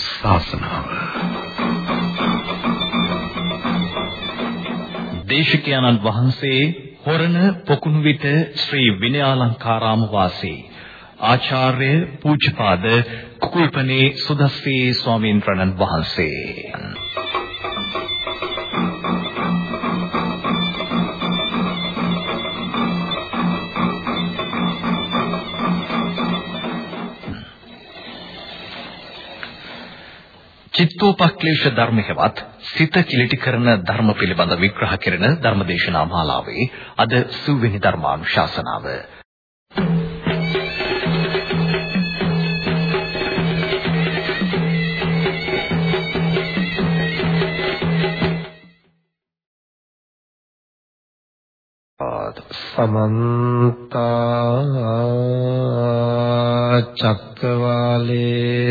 ධර්මානුශාසනාව දේශකයන්න් වහන්සේ හොරණ පොකුණු විට ශ්‍රී විනයාලංකාරාම වාසී. ආචාර්ය පූජ්‍යපාද කුකුල්පනේ සුදස්සී ස්වාමීන් වහන්සේ. චිත්තෝපක්ලේශ ධර්ම හෙවත් සිත කිලිටි කරන ධර්ම පිළිබඳ විග්‍රහ කෙරෙන ධර්මදේශනා මාලාවේ අද සුවෙනි ධර්මානුශාසනාව. සමන්ත චක්කවාලේසු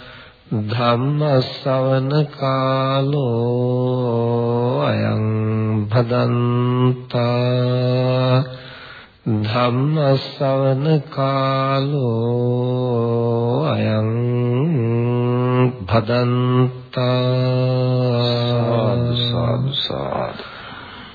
ධම්ම ශ්‍රවණ කාලෝ අයං භදන්තා ධම්ම ශ්‍රවණ කාලෝ අයං භදන්තා සාදු සාදු.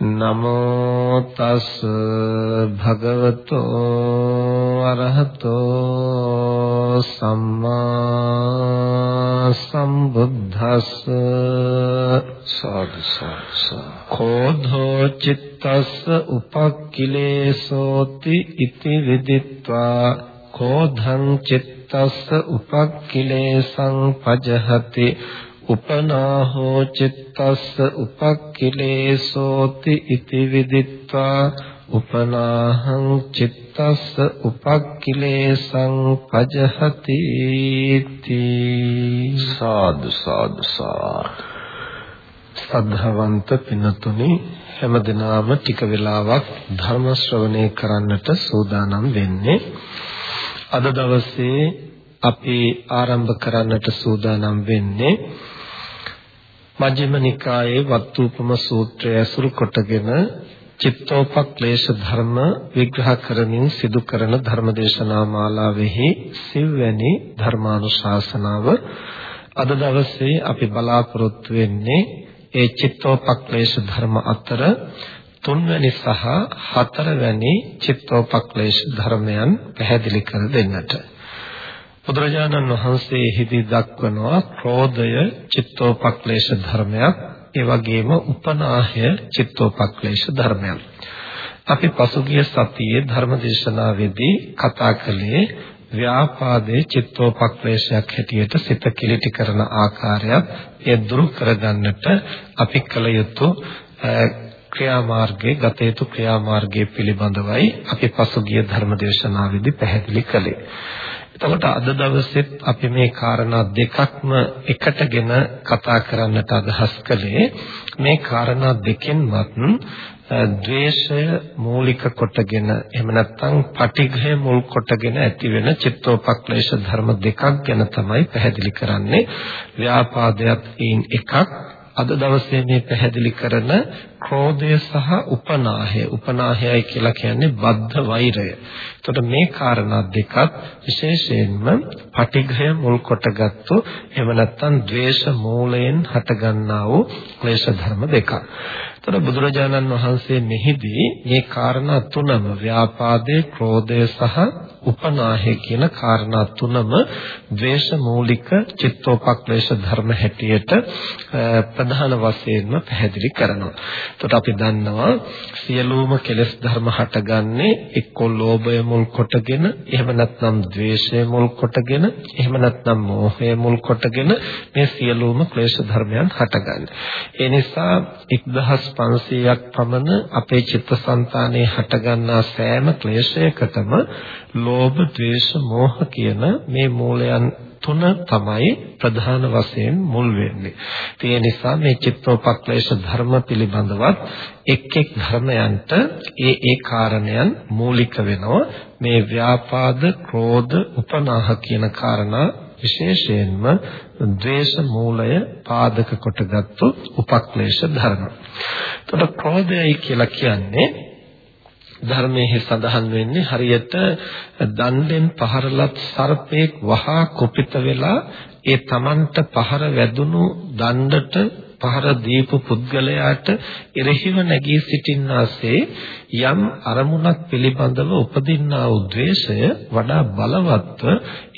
නමෝ තස් භගවතෝ අරහතෝ සම්මා සම්බුද්දස්ස සාදු සාදු කෝධෝ චිත්තස්ස උපක්ඛිලේසෝති ඉති විදිත්වා කෝධං චිත්තස්ස උපක්ඛිලේසං පජහති උපනාහෝ චිත්තස්ස උපක්ඛිලේසෝති ඉති විදිත්වා උපනාහං චිත්තස්ස උපක්ඛිලේසං පජහති සාදු සාදු සද්ධාවන්ත පින්නතුනි හැමදිනම ටික වෙලාවක් ධර්ම ශ්‍රවණය කරන්නට සූදානම් වෙන්නේ. අද දවසේ අපි ආරම්භ කරන්නට සූදානම් වෙන්නේ මජ්ක්‍ධිම නිකායේ වත්තුපම සූත්‍රය ඇසුරු කොටගෙන චිත්තෝපක්ලේශ ධර්ම විග්‍රහ කරමින් සිදු කරන ධර්මදේශනා මාලාවෙහි සිව්වැනි ධර්මානුශාසනාව අද දවසේ අපි බලාපොරොත්තු වෙන්නේ ඒ චිත්තෝපක්ලේශ ධර්ම අතර තුන්වැනි සහ හතරවැනි චිත්තෝපක්ලේශ ධර්මයන් පැහැදිලි කර දෙන්නට. බුදුරජාණන් වහන්සේ එහිදී දක්වනවා ක්‍රෝධය චිත්තෝපක්ලේශ ධර්මයක් ඒ වගේම උපනාහය චිත්තෝපක්ලේශ ධර්මයක්. අපි පසුගිය සතියේ ධර්මදේශනාවේදී කතා කළේ ව්‍යාපාදයේ චිත්තෝපක්ලේශයක් හැටියට සිත කිලිටි කරන ආකාරයත් ඒ දුරු කරගන්නට අපි කල යුතු ක්‍රියාමාර්ගයේ ගත යුතු ක්‍රියාමාර්ගයේ පිළිබඳවයි අපි පසුගිය ධර්මදේශනාවේදී පැහැදිලි කළේ. එතකොට අද දවසෙත් අපි මේ කාරණා දෙකක්ම එකටගෙන කතා කරන්නට අදහස් කළේ මේ කාරණා දෙකෙන්වත් ද්වේෂය මූලික කොටගෙන එහෙම නැත්නම් පටිඝය මුල් කොටගෙන ඇතිවෙන චිත්තෝපක්ලේශ ධර්ම දෙකක් ගැන තමයි පැහැදිලි කරන්නේ. ව්‍යාපාදයක් ඒන් එකක් අද දවසේ මේ පැහැදිලි කරන ක්‍රෝධය සහ උපනාහය. උපනාහයයි කියලා කියන්නේ බද්ධ වෛරය. එතකොට මේ කාරණා දෙකත් විශේෂයෙන්ම පටිඝය මුල් කොටගත්තු එහෙම නැත්නම් ද්වේෂ මූලයෙන් හටගන්නා වූ ක්ලේශ ධර්ම දෙකක්. එතකොට බුදුරජාණන් වහන්සේ මෙහිදී මේ කාරණා තුනම ව්‍යාපාදේ, ක්‍රෝධය සහ උපනාහය කියන කාරණා තුනම ද්වේෂ මූලික චිත්තෝපක්ලේශ ධර්ම හැටියට ප්‍රධාන වශයෙන්ම පැහැදිලි කරනවා. එතකොට අපි දන්නවා සියලුම කෙලෙස් ධර්ම හටගන්නේ එක්ක ලෝභය මුල් කොටගෙන, එහෙම නැත්නම් ද්වේෂය මුල් කොටගෙන, එහෙම නැත්නම් මෝහය මුල් කොටගෙන මේ සියලුම ක්ලේශ ධර්මයන් හටගන්නේ. ඒ නිසා 1500ක් පමණ අපේ චිත්තසංතානයේ හටගන්නා සෑම ක්ලේශයකටම ලෝභ, ද්වේෂ, මෝහ කියන මේ මූලයන් තුන තමයි ප්‍රධාන වශයෙන් මුල් වෙන්නේ. ඒ නිසා මේ චිත්තෝපක්ලේශ ධර්ම පිළිබඳවත් එක් එක් ධර්මයන්ට ඒ ඒ කාරණයන් මූලික වෙනවා. මේ ව්‍යාපාද, ක්‍රෝධ, උපනාහ කියන කාරණා විශේෂයෙන්ම ද්වේෂ මූලය පාදක කොටගත්තු උපක්ලේශ ධර්ම. එතකොට ක්‍රෝධයයි කියලා කියන්නේ ධර්මයේ සඳහන් වෙන්නේ හරියට දණ්ඩෙන් පහරලත් සර්පෙක් වහා කුපිත වෙලා ඒ Tamanට පහර වැදුණු දණ්ඩට පහර දීපු පුද්ගලයාට එරෙහිව නැගී සිටින්නාසේ යම් අරමුණක් පිළිබඳව උපදින්නා වූ ද්වේෂය වඩා බලවත්ව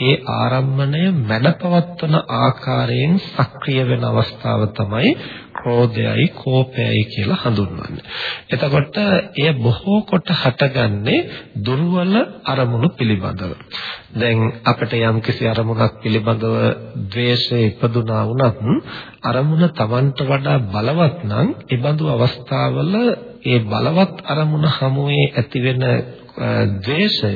ඒ ආරම්මණය මැඩපවත්වන ආකාරයෙන් සක්‍රිය වෙන අවස්ථාව තමයි ක්‍රෝධයයි කෝපයයි කියලා හඳුන්වන්නේ. එතකොට එය බොහෝ කොට හටගන්නේ දුර්වල අරමුණු පිළිබඳව. දැන් අපිට යම්කිසි අරමුණක් පිළිබඳව ද්වේෂය ඉපදුනා වුණත් අරමුණ Tamanට වඩා බලවත් නම් ඒ බඳු අවස්ථාවල ඒ බලවත් අරමුණ හමුවේ ඇතිවෙන ද්වේෂය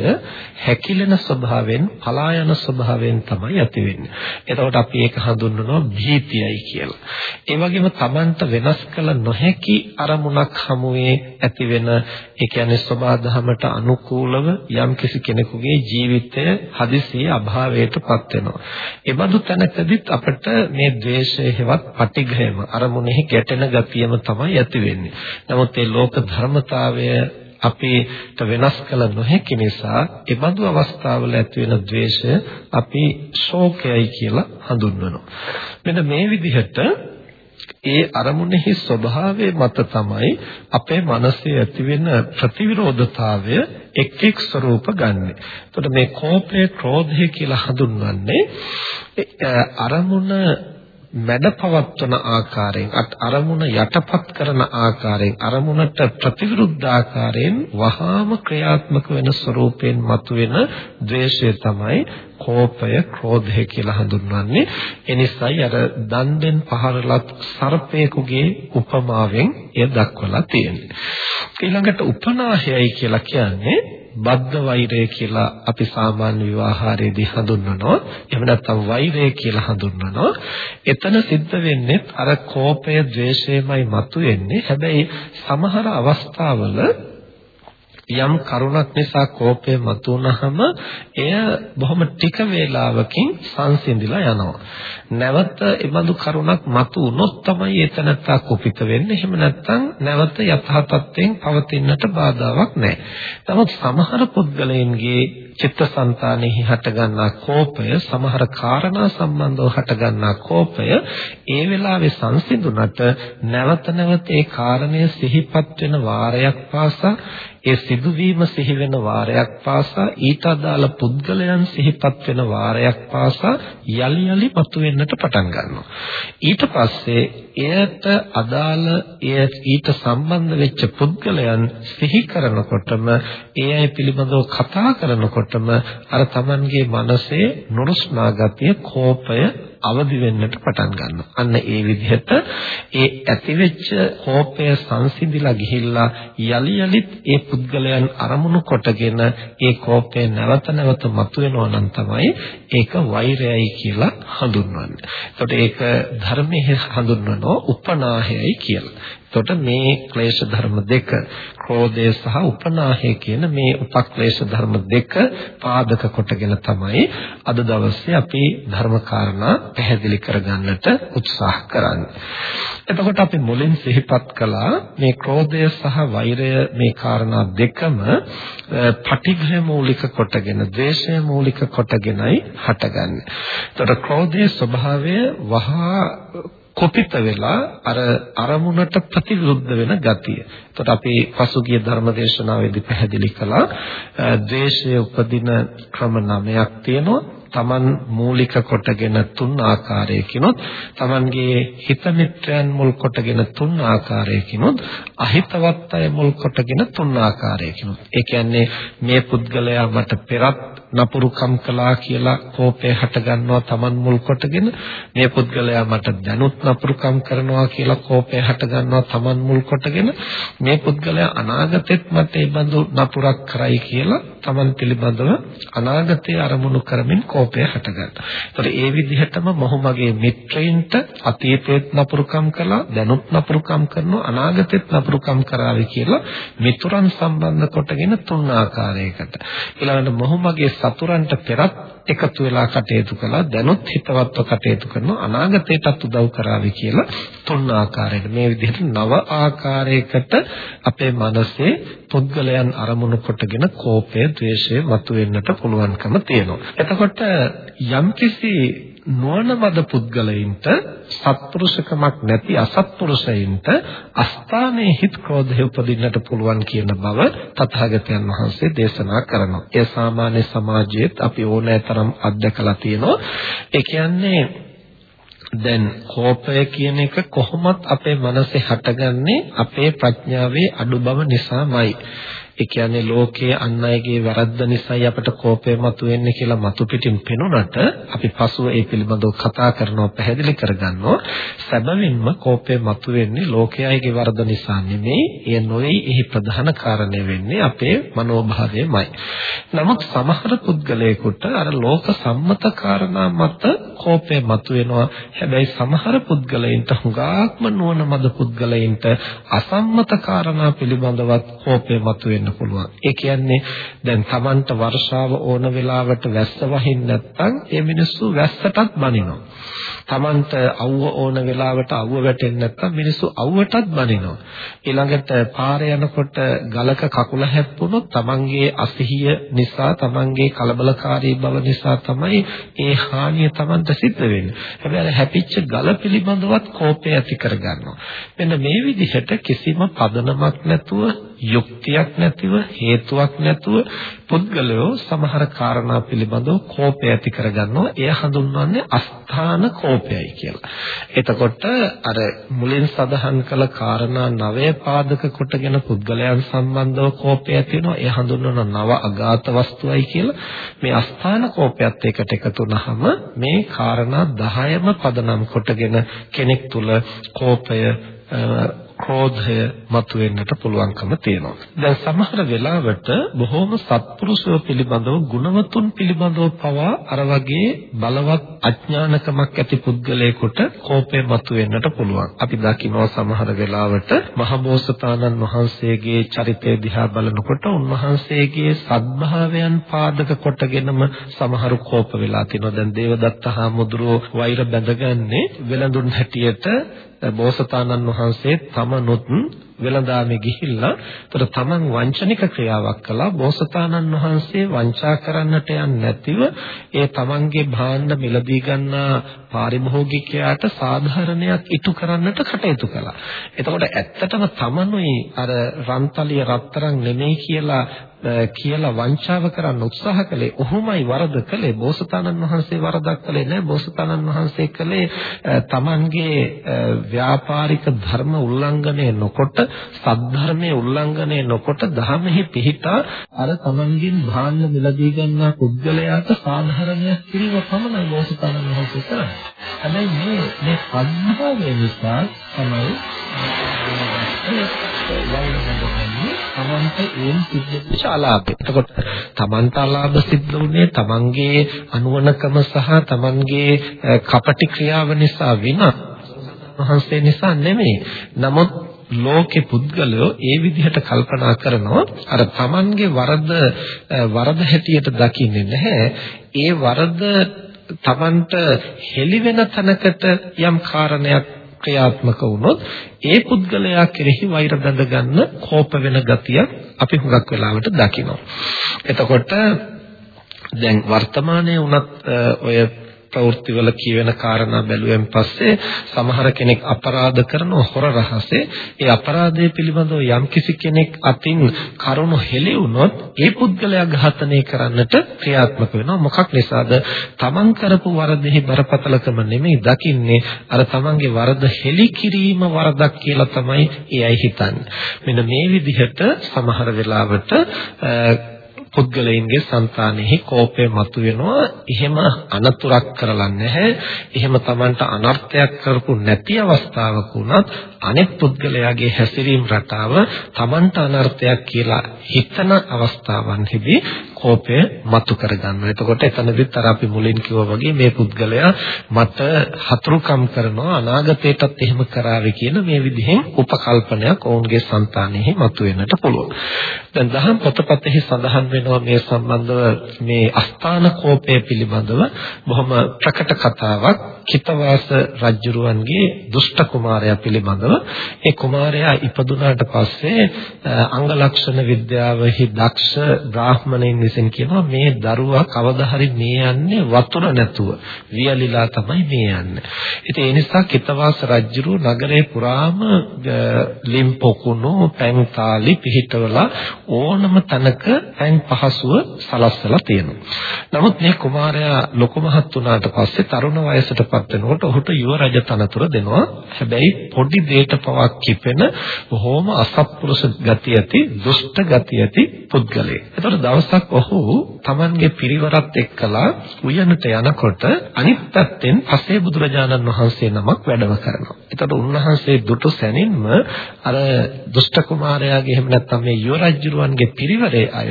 හැකිලෙන ස්වභාවයෙන් පලා යන ස්වභාවයෙන් තමයි ඇති වෙන්නේ. එතකොට අපි ඒක හඳුන්වනවා භීතියයි කියලා. ඒ වගේම Tamanට වෙනස් කළ නොහැකි අරමුණක් හමුවේ ඇතිවෙන ඒ කියන්නේ සබාධමයට අනුකූලව යම්කිසි කෙනෙකුගේ ජීවිතය හදිසියෙ අභාවයටපත් වෙනවා. ඒ බඳු තැනකදීත් අපිට මේ ද්වේෂය හෙවත් පටිඝයම අරමුණෙහි ගැටෙන ගතියම තමයි ඇති වෙන්නේ. නමුත් මේ ලෝක ධර්මතාවය අපිට වෙනස් කළ නොහැකි නිසා ඒ බඳු අවස්ථාවල ඇති වෙන ද්වේෂය අපි ශෝකයයි කියලා හඳුන්වනවා. මෙන්න මේ විදිහට ඒ අරමුණෙහි ස්වභාවය මත තමයි අපේ මනසේ ඇතිවෙන ප්‍රතිවිරෝධතාවය එක් එක් ස්වરૂප ගන්නෙ. එතකොට මේ කෝපය, ක්‍රෝධය කියලා හඳුන්වන්නේ අරමුණ මැඩපවත්වන ආකාරයෙන් අරමුණ යටපත් කරන ආකාරයෙන් අරමුණට ප්‍රතිවිරුද්ධ ආකාරයෙන් වහාම ක්‍රියාත්මක වෙන ස්වરૂපයෙන් මතුවෙන ද්වේෂය තමයි කෝපය ක්‍රෝධය කියලා හඳුන්වන්නේ. එනිසායි අර දණ්ඩෙන් පහරලත් සර්පයෙකුගේ උපමාවෙන් එය දක්වලා තියෙන්නේ. ඊළඟට උපනාහයයි කියලා කියන්නේ බද්ධ වෛරය කියලා අපි සාමාන්‍ය විවාහාරයේදී හඳුන්වනවා. එහෙම නැත්නම් වෛරය කියලා හඳුන්වනවා. එතන සිද්ධ වෙන්නේ අර කෝපය, ద్వේෂයමයි මතුවෙන්නේ. හැබැයි සමහර අවස්ථාවල යම් කරුණක් නිසා කෝපය මතුවනහම එය බොහොම ටික වේලාවකින් සංසිඳිලා යනවා. නැවත එබඳු කරුණක් මතු වුණොත් තමයි එතනත්තා කුපිත වෙන්නේ. එහෙම නැත්නම් නැවත යථා තත්ත්වයෙන් පවතින්නට බාධාවක් නැහැ. නමුත් සමහර පුද්ගලයන්ගේ චිත්තසංතානෙහි හටගන්නා කෝපය සමහර කාරණා සම්බන්ධව හටගන්නා කෝපය ඒ වෙලාවේ සංසිඳුනට නැවත නැවත ඒ කාරණය සිහිපත් වෙන වාරයක් පාසා ඒ සිදුවීම සිහි වෙන වාරයක් පාසා ඊට අදාළ පුද්ගලයන් සිහිපත් වෙන වාරයක් පාසා යලි යලි මතුවෙන්නට පටන් ගන්නවා. ඊට පස්සේ එයට අදාළ එය ඊට සම්බන්ධ වෙච්ච පුද්ගලයන් සිහි කරනකොටම ඒ අය පිළිබඳව කතා කරනකොටම අර Tamanගේ මනසේ නුරුස්නා ගතිය කෝපය අවදි වෙන්නට පටන් ගන්නවා. අන්න ඒ විදිහට ඒ ඇතිවෙච්ච කෝපය සංසිඳිලා ගිහිල්ලා යලි යලිත් ඒ පුද්ගලයන් අරමුණු කොටගෙන ඒ කෝපය නැවත නැවත මතුවෙනවා නම් තමයි ඒක වෛරයයි කියලා හඳුන්වන්නේ. එතකොට ඒක ධර්මයේ හඳුන්වනවා උපනාහයයි කියලා. එතකොට මේ ක්ලේශ ධර්ම දෙක ක්‍රෝධය සහ උපනාහය කියන මේ උපක්ලේශ ධර්ම දෙක පාදක කොටගෙන තමයි අද දවසේ අපි ධර්ම කාරණා පැහැදිලි කරගන්නට උත්සාහ කරන්නේ. එතකොට අපි මුලින් සිහිපත් කළා මේ ක්‍රෝධය සහ වෛරය මේ කාරණා දෙකම පටිඝය මූලික කොටගෙන ද්වේෂය මූලික කොටගෙනයි හටගන්නේ. එතකොට ක්‍රෝධයේ ස්වභාවය වහා කුපිත වෙලා අර අරමුණට ප්‍රතිවිරුද්ධ වෙන ගතිය. එතකොට අපි පසුගිය ධර්මදේශනාවේදී පැහැදිලි කළා ද්වේෂය උපදින ක්‍රම නමයක් තියෙනවා. Taman මූලික කොටගෙන තුන් ආකාරයකිනොත් Tamanගේ හිත මිත්‍රයන් මුල් කොටගෙන තුන් ආකාරයකිනොත් අහිතවත් අය මුල් කොටගෙන තුන් ආකාරයකිනොත්. ඒ කියන්නේ මේ පුද්ගලයා මට පෙරත් නපුරුකම් කළා කියලා කෝපය හට ගන්නවා Taman මුල් කොටගෙන මේ පුද්ගලයා මට දැනුත් නපුරුකම් කරනවා කියලා කෝපය හට ගන්නවා Taman මුල් කොටගෙන මේ පුද්ගලයා අනාගතෙත් මට ඒ බඳු නපුරක් කරයි කියලා Taman පිළිබඳව අනාගතයේ අරමුණු කරමින් කෝපය හටගන්නවා. ඒතකොට ඒ විදිහටම මොහු මගේ මිත්‍රයින්ට අතීතයේත් නපුරුකම් කළා දැනුත් නපුරුකම් කරනවා අනාගතෙත් නපුරුකම් කරાવી කියලා මිතුරන් සම්බන්ධ කොටගෙන තුන් ආකාරයකට. ඊළඟට මොහු මගේ සතුරන්ට පෙරත් එකතු වෙලා කටයුතු කළා දැනුත් හිතවත්ව කටයුතු කරනවා අනාගතයටත් උදව් කරાવી කියලා තුන් ආකාරයකට මේ විදිහට නව ආකාරයකට අපේ මනසේ පුද්ගලයන් අරමුණු කොටගෙන කෝපය, ද්වේෂය මතුවෙන්නට පුළුවන්කම තියෙනවා. එතකොට යම්කිසි නොවනමද පුද්ගලයින්ට සත්පුරුෂකමක් නැති අසත්පුරුෂයින්ට අස්ථානයේ හිත් ක්‍රෝධය උපදින්නට පුළුවන් කියන බව තථාගතයන් වහන්සේ දේශනා කරනවා. ඒ සාමාන්‍ය සමාජයේත් අපි ඕනෑතරම් අත්දකලා තියෙනවා. ඒ කියන්නේ දැන් කෝපය කියන එක කොහොමත් අපේ මනසේ හටගන්නේ අපේ ප්‍රඥාවේ අඩු බව නිසාමයි. ඒ කියන්නේ ලෝකයේ අන් අයගේ වැරද්ද නිසායි අපට කෝපය මතුවෙන්නේ කියලා මතු පිටින් පෙනුනට අපි පසුව ඒ පිළිබඳව කතා කරනවා පැහැදිලි කරගන්නවා. සැබවින්ම කෝපය මතුවෙන්නේ ලෝකයේගේ වරද නිසා නෙමෙයි ඒ නොවේ එහි ප්‍රධාන කාරණය වෙන්නේ අපේ මනෝභාවයමයි. නමුත් සමහර පුද්ගලයෙකුට අර ලෝක සම්මත කාරණා මත කෝපය මතුවෙනවා. හැබැයි සමහර පුද්ගලයින්ට හුඟක්ම නුවණ මද පුද්ගලයින්ට අසම්මත කාරණා පිළිබඳවත් කෝපය මතුවෙනවා වෙන්න පුළුවන්. ඒ කියන්නේ දැන් Tamanට වර්ෂාව ඕන වෙලාවට වැස්ස වහින්න නැත්නම් ඒ මිනිස්සු වැස්සටත් බනිනවා. Tamanට අවුව ඕන වෙලාවට අවුව වැටෙන්නේ නැත්නම් මිනිස්සු අවුවටත් බනිනවා. ඊළඟට පාරේ යනකොට ගලක කකුල හැප්පුණොත් Tamanගේ අසහිය නිසා Tamanගේ කලබලකාරී බව නිසා තමයි ඒ හානිය Tamanට සිද්ධ වෙන්නේ. හැබැයි හැපිච්ච ගල පිළිබඳවත් කෝපය ඇති කරගන්නවා. මෙන්න මේ විදිහට කිසිම පදනමක් නැතුව යුක්තියක් නැතිව හේතුවක් නැතුව පුද්ගලයෝ සමහර කාරණා පිළිබඳව කෝපය ඇති කරගන්නවා. එය හඳුන්වන්නේ අස්ථාන කෝපයයි කියලා. එතකොට අර මුලින් සඳහන් කළ කාරණා නවය පාදක කොටගෙන පුද්ගලයන් සම්බන්ධව කෝපය ඇති වෙනවා. එය හඳුන්වන නව අගාත වස්තුවයි කියලා. මේ අස්ථාන කෝපයත් එකට එකතු වුනහම මේ කාරණා 10ම පදනම් කොටගෙන කෙනෙක් තුල කෝපය ක්‍රෝධය මතුවෙන්නට පුළුවන්කම තියෙනවා. දැන් සමහර වෙලාවට බොහෝම සත්පුරුෂයෝ පිළිබඳව ගුණවතුන් පිළිබඳව පවා අර වගේ බලවත් අඥානකමක් ඇති පුද්ගලයෙකුට කෝපය මතුවෙන්නට පුළුවන්. අපි දකිනවා සමහර වෙලාවට මහබෝසතාණන් වහන්සේගේ චරිතය දිහා බලනකොට උන්වහන්සේගේ සද්භාවයන් පාදක කොටගෙනම සමහරු කෝප වෙලා තිනවා. දැන් දේවදත්ත හාමුදුරුවෝ වෛර බැඳගන්නේ වෙලඳුන් හැටියට බෝසතාණන් වහන්සේ තමනුත් වෙළඳාමේ ගිහිල්ලා ඒතර තමන් වංචනික ක්‍රියාවක් කළා බෝසතාණන් වහන්සේ වංචා කරන්නට යන්නේ නැතිව ඒ තමන්ගේ භාණ්ඩ මිලදී ගන්නා පාරිභෝගිකයාට සාධාරණයක් ඉටු කරන්නට කටයුතු කළා. එතකොට ඇත්තටම තමනුයි අර රන්තලිය රත්තරන් නෙමෙයි කියලා කියලා වංචාව කරන්න උත්සාහ කළේ. ඔහුමයි වරද කළේ. බෝසතාණන් වහන්සේ වරදක් කළේ නැහැ බෝසතාණන් වහන්සේ කළේ තමන්ගේ ව්‍යාපාරික ධර්ම උල්ලංඝනය නොකොට සද්ධර්මයේ උල්ලංඝනය නොකොට ධර්මෙහි පිහිටා අර තමන්ගෙන් භාණ්ඩ මිලදී ගන්නා පුද්ගලයාට සාධාරණයක් කිරීම පමණයි බෝසතාණන් වහන්සේ කරන්නේ. හැබැයි මේ මේ සද්ධාවය නිසා තමයි තමන්ට ඒන් සිද්ධ වෙච්ච අලාභය. එතකොට තමන්ට අලාභ සිද්ධ වුණේ තමන්ගේ අනුවණකම සහ තමන්ගේ කපටි ක්‍රියාව නිසා විනා වහන්සේ නිසා නෙමෙයි. නමුත් ලෝකේ පුද්ගලයෝ ඒ විදිහට කල්පනා කරනවා අර Tamanගේ වරද වරද හැටියට දකින්නේ නැහැ. ඒ වරද Tamanට හෙළි වෙන තැනකට යම් කාරණයක් ක්‍රියාත්මක වුණොත් ඒ පුද්ගලයා කෙරෙහි වෛර බඳ ගන්න කෝප වෙන ගතියක් අපි හුඟක් වෙලාවට දකිනවා. එතකොට දැන් වර්තමානයේ උනත් ඔය ප්‍රවෘත්තිවල කියවෙන කාරණා බැලුවෙන් පස්සේ සමහර කෙනෙක් අපරාධ කරන හොර රහසේ ඒ අපරාධය පිළිබඳව යම්කිසි කෙනෙක් අතින් කරුණු හෙළි වුණොත් ඒ පුද්ගලයා ඝාතනය කරන්නට ක්‍රියාත්මක වෙනවා. මොකක් නිසාද? තමන් කරපු වරදෙහි බරපතලකම නෙමෙයි දකින්නේ. අර තමන්ගේ වරද හෙළි කිරීම වරදක් කියලා තමයි එයයි හිතන්නේ. මෙන්න මේ විදිහට සමහර වෙලාවට පුද්ගලයින්ගේ సంతානෙහි කෝපය මතුවෙනවා. එහෙම අනතුරක් කරලා නැහැ. එහෙම Tamanට අනර්ථයක් කරපු නැති අවස්ථාවක උනත් අනෙක් පුද්ගලයාගේ හැසිරීම රටාව Tamanට අනර්ථයක් කියලා හිතන අවස්ථාවන්හිදී කෝපය මතු කරගන්නවා. එතකොට එතනදිත් අර අපි මුලින් කිව්වා වගේ මේ පුද්ගලයා මට හතුරුකම් කරනවා අනාගතයටත් එහෙම කරાવી කියන මේ විදිහෙන් උපකල්පනයක් ඔවුන්ගේ సంతානෙහි මතුවෙන්නට පුළුවන්. දැන් දහම් පොතපතෙහි සඳහන් වෙන වෙනවා මේ සම්බන්ධව මේ අස්ථාන කෝපය පිළිබඳව බොහොම ප්‍රකට කතාවක්. කිතවාස රජුරුවන්ගේ දුෂ්ට කුමාරයා පිළිබඳව. ඒ කුමාරයා ඉපදුනාට පස්සේ අංග ලක්ෂණ විද්‍යාවෙහි දක්ෂ බ්‍රාහ්මණයින් විසින් කියනවා මේ දරුවා කවදා හරි මේ යන්නේ වතුර නැතුව. වියලිලා තමයි මේ යන්නේ. ඉතින් ඒ නිසා කිතවාස රජුරුව නගරේ පුරාම ලිම් පොකුණු පැන්තාලි පිහිටවලා ඕනම තැනක පැන් පහසුව සලස්සලා තියෙනවා. නමුත් මේ කුමාරයා ලොකු මහත් වුණාට පස්සේ තරුණ වයසටපත් වෙනකොට ඔහුට යුව රජ තනතුර දෙනවා. හැබැයි පොඩි දෙයක පවක් කිපෙන බොහොම අසත්පුරුෂ ගති ඇති, දුෂ්ට ගති ඇති පුද්ගලයෙක්. ඒතකොට දවසක් ඔහු Tamanගේ පිරිවරත් එක්කලා උයනට යනකොට අනිත් පැත්තෙන් පසේ බුදුරජාණන් වහන්සේ නමක් වැඩම කරනවා. ඒතකොට උන්වහන්සේ දුටු සැනින්ම අර දුෂ්ට කුමාරයාගේ එහෙම නැත්නම් මේ යුව රජුරුවන්ගේ පිරිවරේ අය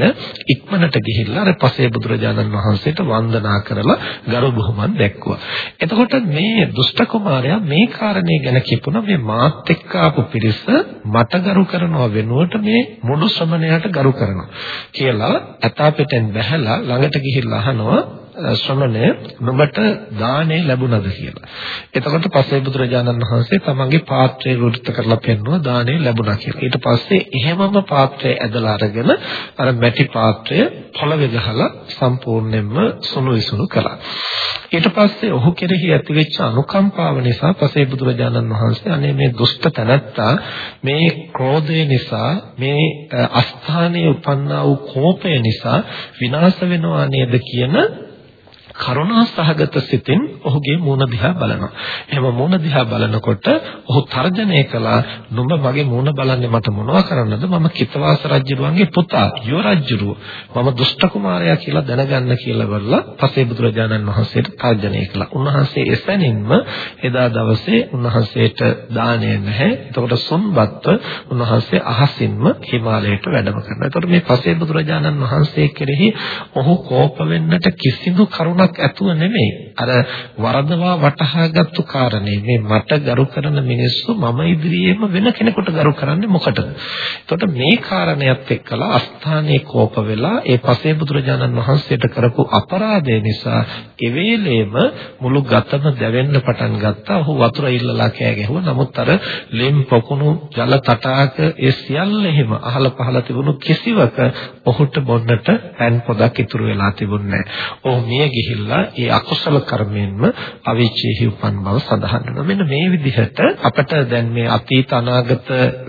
ඉක්මනට ගිහිල්ලා අර පසේ බුදුරජාණන් වහන්සේට වන්දනා කරලා ගරු බුහුමන් දැක්කුවා. එතකොට මේ දුෂ්ට කුමාරයා මේ කාරණේ ගැන කිපුණා මේ මාත් එක්ක ආපු පිරිස මට ගරු කරනවා වෙනුවට මේ මුළු ශ්‍රමණයාට ගරු කරනවා කියලා අතාපෙටෙන් බැහැලා ළඟට ගිහිල්ලා අහනවා ශ්‍රමණය නුඹට දානේ ලැබුණද කියලා. එතකොට පස්සේ බුදුරජාණන් වහන්සේ තමන්ගේ පාත්‍රය වෘත්ත කරලා පෙන්වුවා දානේ ලැබුණා කියලා. ඊට පස්සේ එහෙමම පාත්‍රය ඇදලා අරගෙන අර මැටි පාත්‍රය පොළවේ ගහලා සම්පූර්ණයෙන්ම සුණු විසුණු කළා. ඊට පස්සේ ඔහු කෙරෙහි ඇතිවෙච්ච අනුකම්පාව නිසා පසේ බුදුරජාණන් වහන්සේ අනේ මේ දුෂ්ට තනත්තා මේ ක්‍රෝධය නිසා මේ අස්ථානයේ උපන්නා වූ කෝපය නිසා විනාශ වෙනවා නේද කියන කරුණා සහගත සිතින් ඔහුගේ මූණ දිහා බලනවා. එහෙම මූණ දිහා බලනකොට ඔහු තර්ජනය කළා "නුඹ මගේ මූණ බලන්නේ මට මොනවා කරන්නද? මම කිතවාස රජුගේ පුතා, යෝ රජුරුව. මම දුෂ්ට කුමාරයා කියලා දැනගන්න කියලා වරලා පසේ බුදුරජාණන් වහන්සේට තර්ජනය කළා. උන්වහන්සේ එසැනින්ම එදා දවසේ උන්වහන්සේට දාණය නැහැ. එතකොට සොන්බත්ව උන්වහන්සේ අහසින්ම හිමාලයට වැඩම කරනවා. එතකොට මේ පසේ බුදුරජාණන් වහන්සේ කෙරෙහි ඔහු කෝප වෙන්නට කිසිදු කරුණක් කරුණක් ඇතුව නෙමෙයි. අර වරදවා වටහාගත්තු කාරණේ මේ මට ගරු කරන මිනිස්සු මම ඉදිරියේම වෙන කෙනෙකුට ගරු කරන්නේ මොකටද? එතකොට මේ කාරණයක් එක්කලා අස්ථානයේ කෝප වෙලා ඒ පසේ බුදුරජාණන් වහන්සේට කරපු අපරාධය නිසා ඒ වේලේම මුළු ගතම දැවෙන්න පටන් ගත්තා. ඔහු වතුර ඉල්ලලා කෑ ගැහුවා. නමුත් අර ලෙම් පොකුණු ජල තටාක ඒ සියල්ල එහෙම අහල පහල තිබුණු කිසිවක ඔහුට බොන්නට පෑන් පොදක් ඉතුරු වෙලා තිබුණේ නැහැ. ඔහු මිය ගිහිල්ලා ගිහිල්ලා ඒ අකුසල කර්මයෙන්ම අවීචේහි උපන් බව සඳහන් වෙනවා. මෙන්න මේ විදිහට අපට දැන් මේ අතීත අනාගත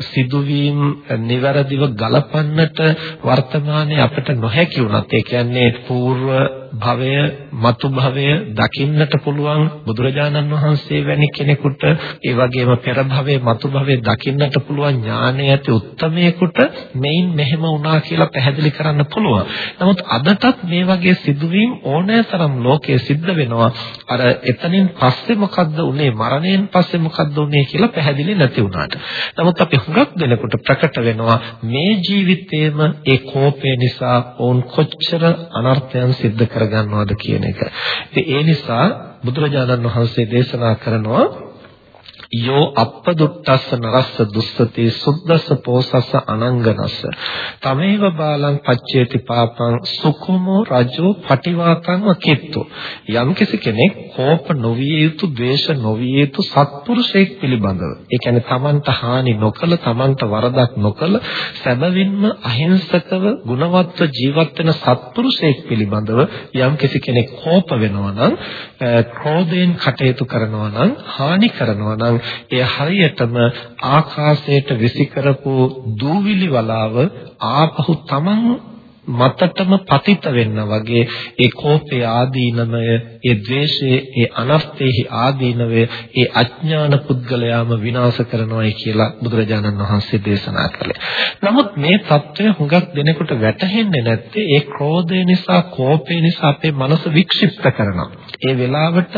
සිදුවීම් નિවරදිව ගලපන්නට වර්තමානයේ අපට නොහැකි වුණත් ඒ කියන්නේ పూర్ව භවය මතු භවය දකින්නට පුළුවන් බුදුරජාණන් වහන්සේ වැනි කෙනෙකුට ඒ වගේම පෙර භවයේ මතු භවයේ දකින්නට පුළුවන් ඥානය ඇති උත්තමයෙකුට මෙයින් මෙහෙම වුණා කියලා පැහැදිලි කරන්න පුළුවන්. නමුත් අදටත් මේ වගේ සිදුවීම් ඕනෑතරම් ලෝකයේ සිද්ධ වෙනවා. අර එතනින් පස්සේ මොකද්ද උනේ මරණයෙන් පස්සේ මොකද්ද උනේ කියලා පැහැදිලි නැති වුණාට. නමුත් අපි හුඟක් දෙනකොට ප්‍රකට වෙනවා මේ ජීවිතේම ඒ කෝපය නිසා වුන් කොච්චර අනර්ථයන් සිද්ධ කර කරගන්නවද කියන එක. ඉතින් ඒ නිසා බුදුරජාණන් වහන්සේ දේශනා කරනවා යෝ අප්පදුට්ටස්ස නරස්ස දුස්සති සුද්දස්ස පෝසස්ස අනංගනස්ස. තමේව බාලං පච්චේති පාපං සුකුමෝ රජෝ පටිවාතං වකිත්තු යම්කිසි කෙනෙක් කෝප නොවිය යුතු ද්වේෂ නොවිය යුතු සත්පුරුෂයෙක් පිළිබඳව ඒ කියන්නේ තමන්ට හානි නොකළ තමන්ට වරදක් නොකළ සැබවින්ම අහිංසකව ගුණවත්ව ජීවත් වෙන සත්පුරුෂයෙක් පිළිබඳව යම්කිසි කෙනෙක් කෝප වෙනවා නම් ක්‍රෝධයෙන් කටයුතු කරනවා නම් හානි කරනවා නම් එය හරියටම ආකාශයට විසි කරපු දූවිලි වලාව ආපහු තමන් මතටම පතිත වෙන්න වගේ ඒ කෝපය ආදීනමය ඒ ද්වේෂයේ ඒ අනර්ථයේ ආදීනමය ඒ අඥාන පුද්ගලයාම විනාශ කරනවායි කියලා බුදුරජාණන් වහන්සේ දේශනා කළේ. නමුත් මේ தত্ত্বය හුඟක් දෙනෙකුට වැටහෙන්නේ නැත්තේ ඒ ක්‍රෝධය නිසා කෝපය නිසා අපේ මනස වික්ෂිප්ත කරනවා. ඒ වෙලාවට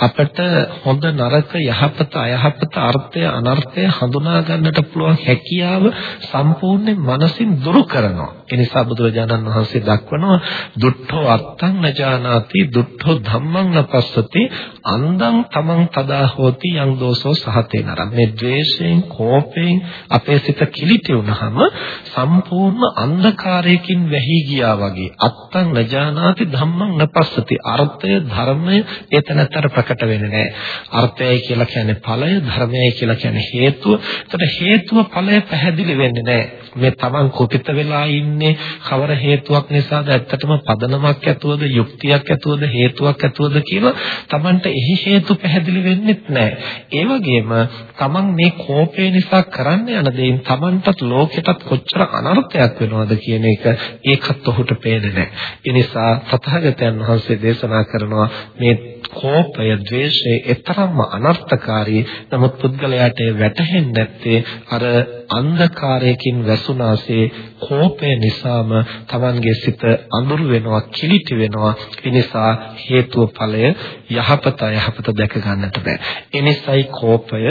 අපට හොඳ නරක යහපත අයහපත අර්ථය අනර්ථය හඳුනා ගන්නට පුළුවන් හැකියාව සම්පූර්ණයෙන් මනසින් දුරු කරනවා. ඒ නිසා බුදුරජාණන් වහන්සේ දක්වනවා දුට්ඨෝ අත්තං නජානාති දුට්ඨෝ ධම්මං නපස්සති අන්දං තමන් තදා හෝති යං දෝසෝ සහතේ නරම්. මේ ද්වේෂයෙන් කෝපයෙන් අපේ සිත කිලිටි වුනහම සම්පූර්ණ අන්ධකාරයකින් වැහි ගියා වගේ අත්තං නජානාති ධම්මං නපස්සති අර්ථය ධර්මය එතනතර ප්‍රකට වෙන්නේ නැහැ. අර්ථයයි කියලා කියන්නේ ඵලය ධර්මයයි කියලා කියන්නේ හේතුව. එතකොට හේතුව ඵලය පැහැදිලි වෙන්නේ නැහැ. මේ තමන් කුපිත වෙලා ඉන්න ඉන්නේ කවර හේතුවක් නිසාද ඇත්තටම පදනමක් ඇතුවද යුක්තියක් ඇතුවද හේතුවක් ඇතුවද කියලා Tamanට එහි හේතු පැහැදිලි වෙන්නේ නැහැ. ඒ වගේම Taman මේ කෝපය නිසා කරන්න යන දෙයින් Tamanටත් ලෝකෙටත් කොච්චර අනර්ථයක් වෙනවද කියන එක ඒකත් ඔහුට පේන්නේ නැහැ. ඒ නිසා තථාගතයන් වහන්සේ දේශනා කරනවා මේ කෝපය, ద్వේෂය එතරම්ම අනර්ථකාරී. නමුත් පුද්ගලයාට වැටහෙන්නේ නැත්තේ අර අන්ධකාරයකින් වැසුනාසේ කෝපය නිසාම Tamanගේ සිත අඳුරු වෙනවා, කිලිටි වෙනවා. ඒ නිසා හේතුව ඵලය යහපත යහපත දැක ගන්නට බෑ. ඒ නිසායි කෝපය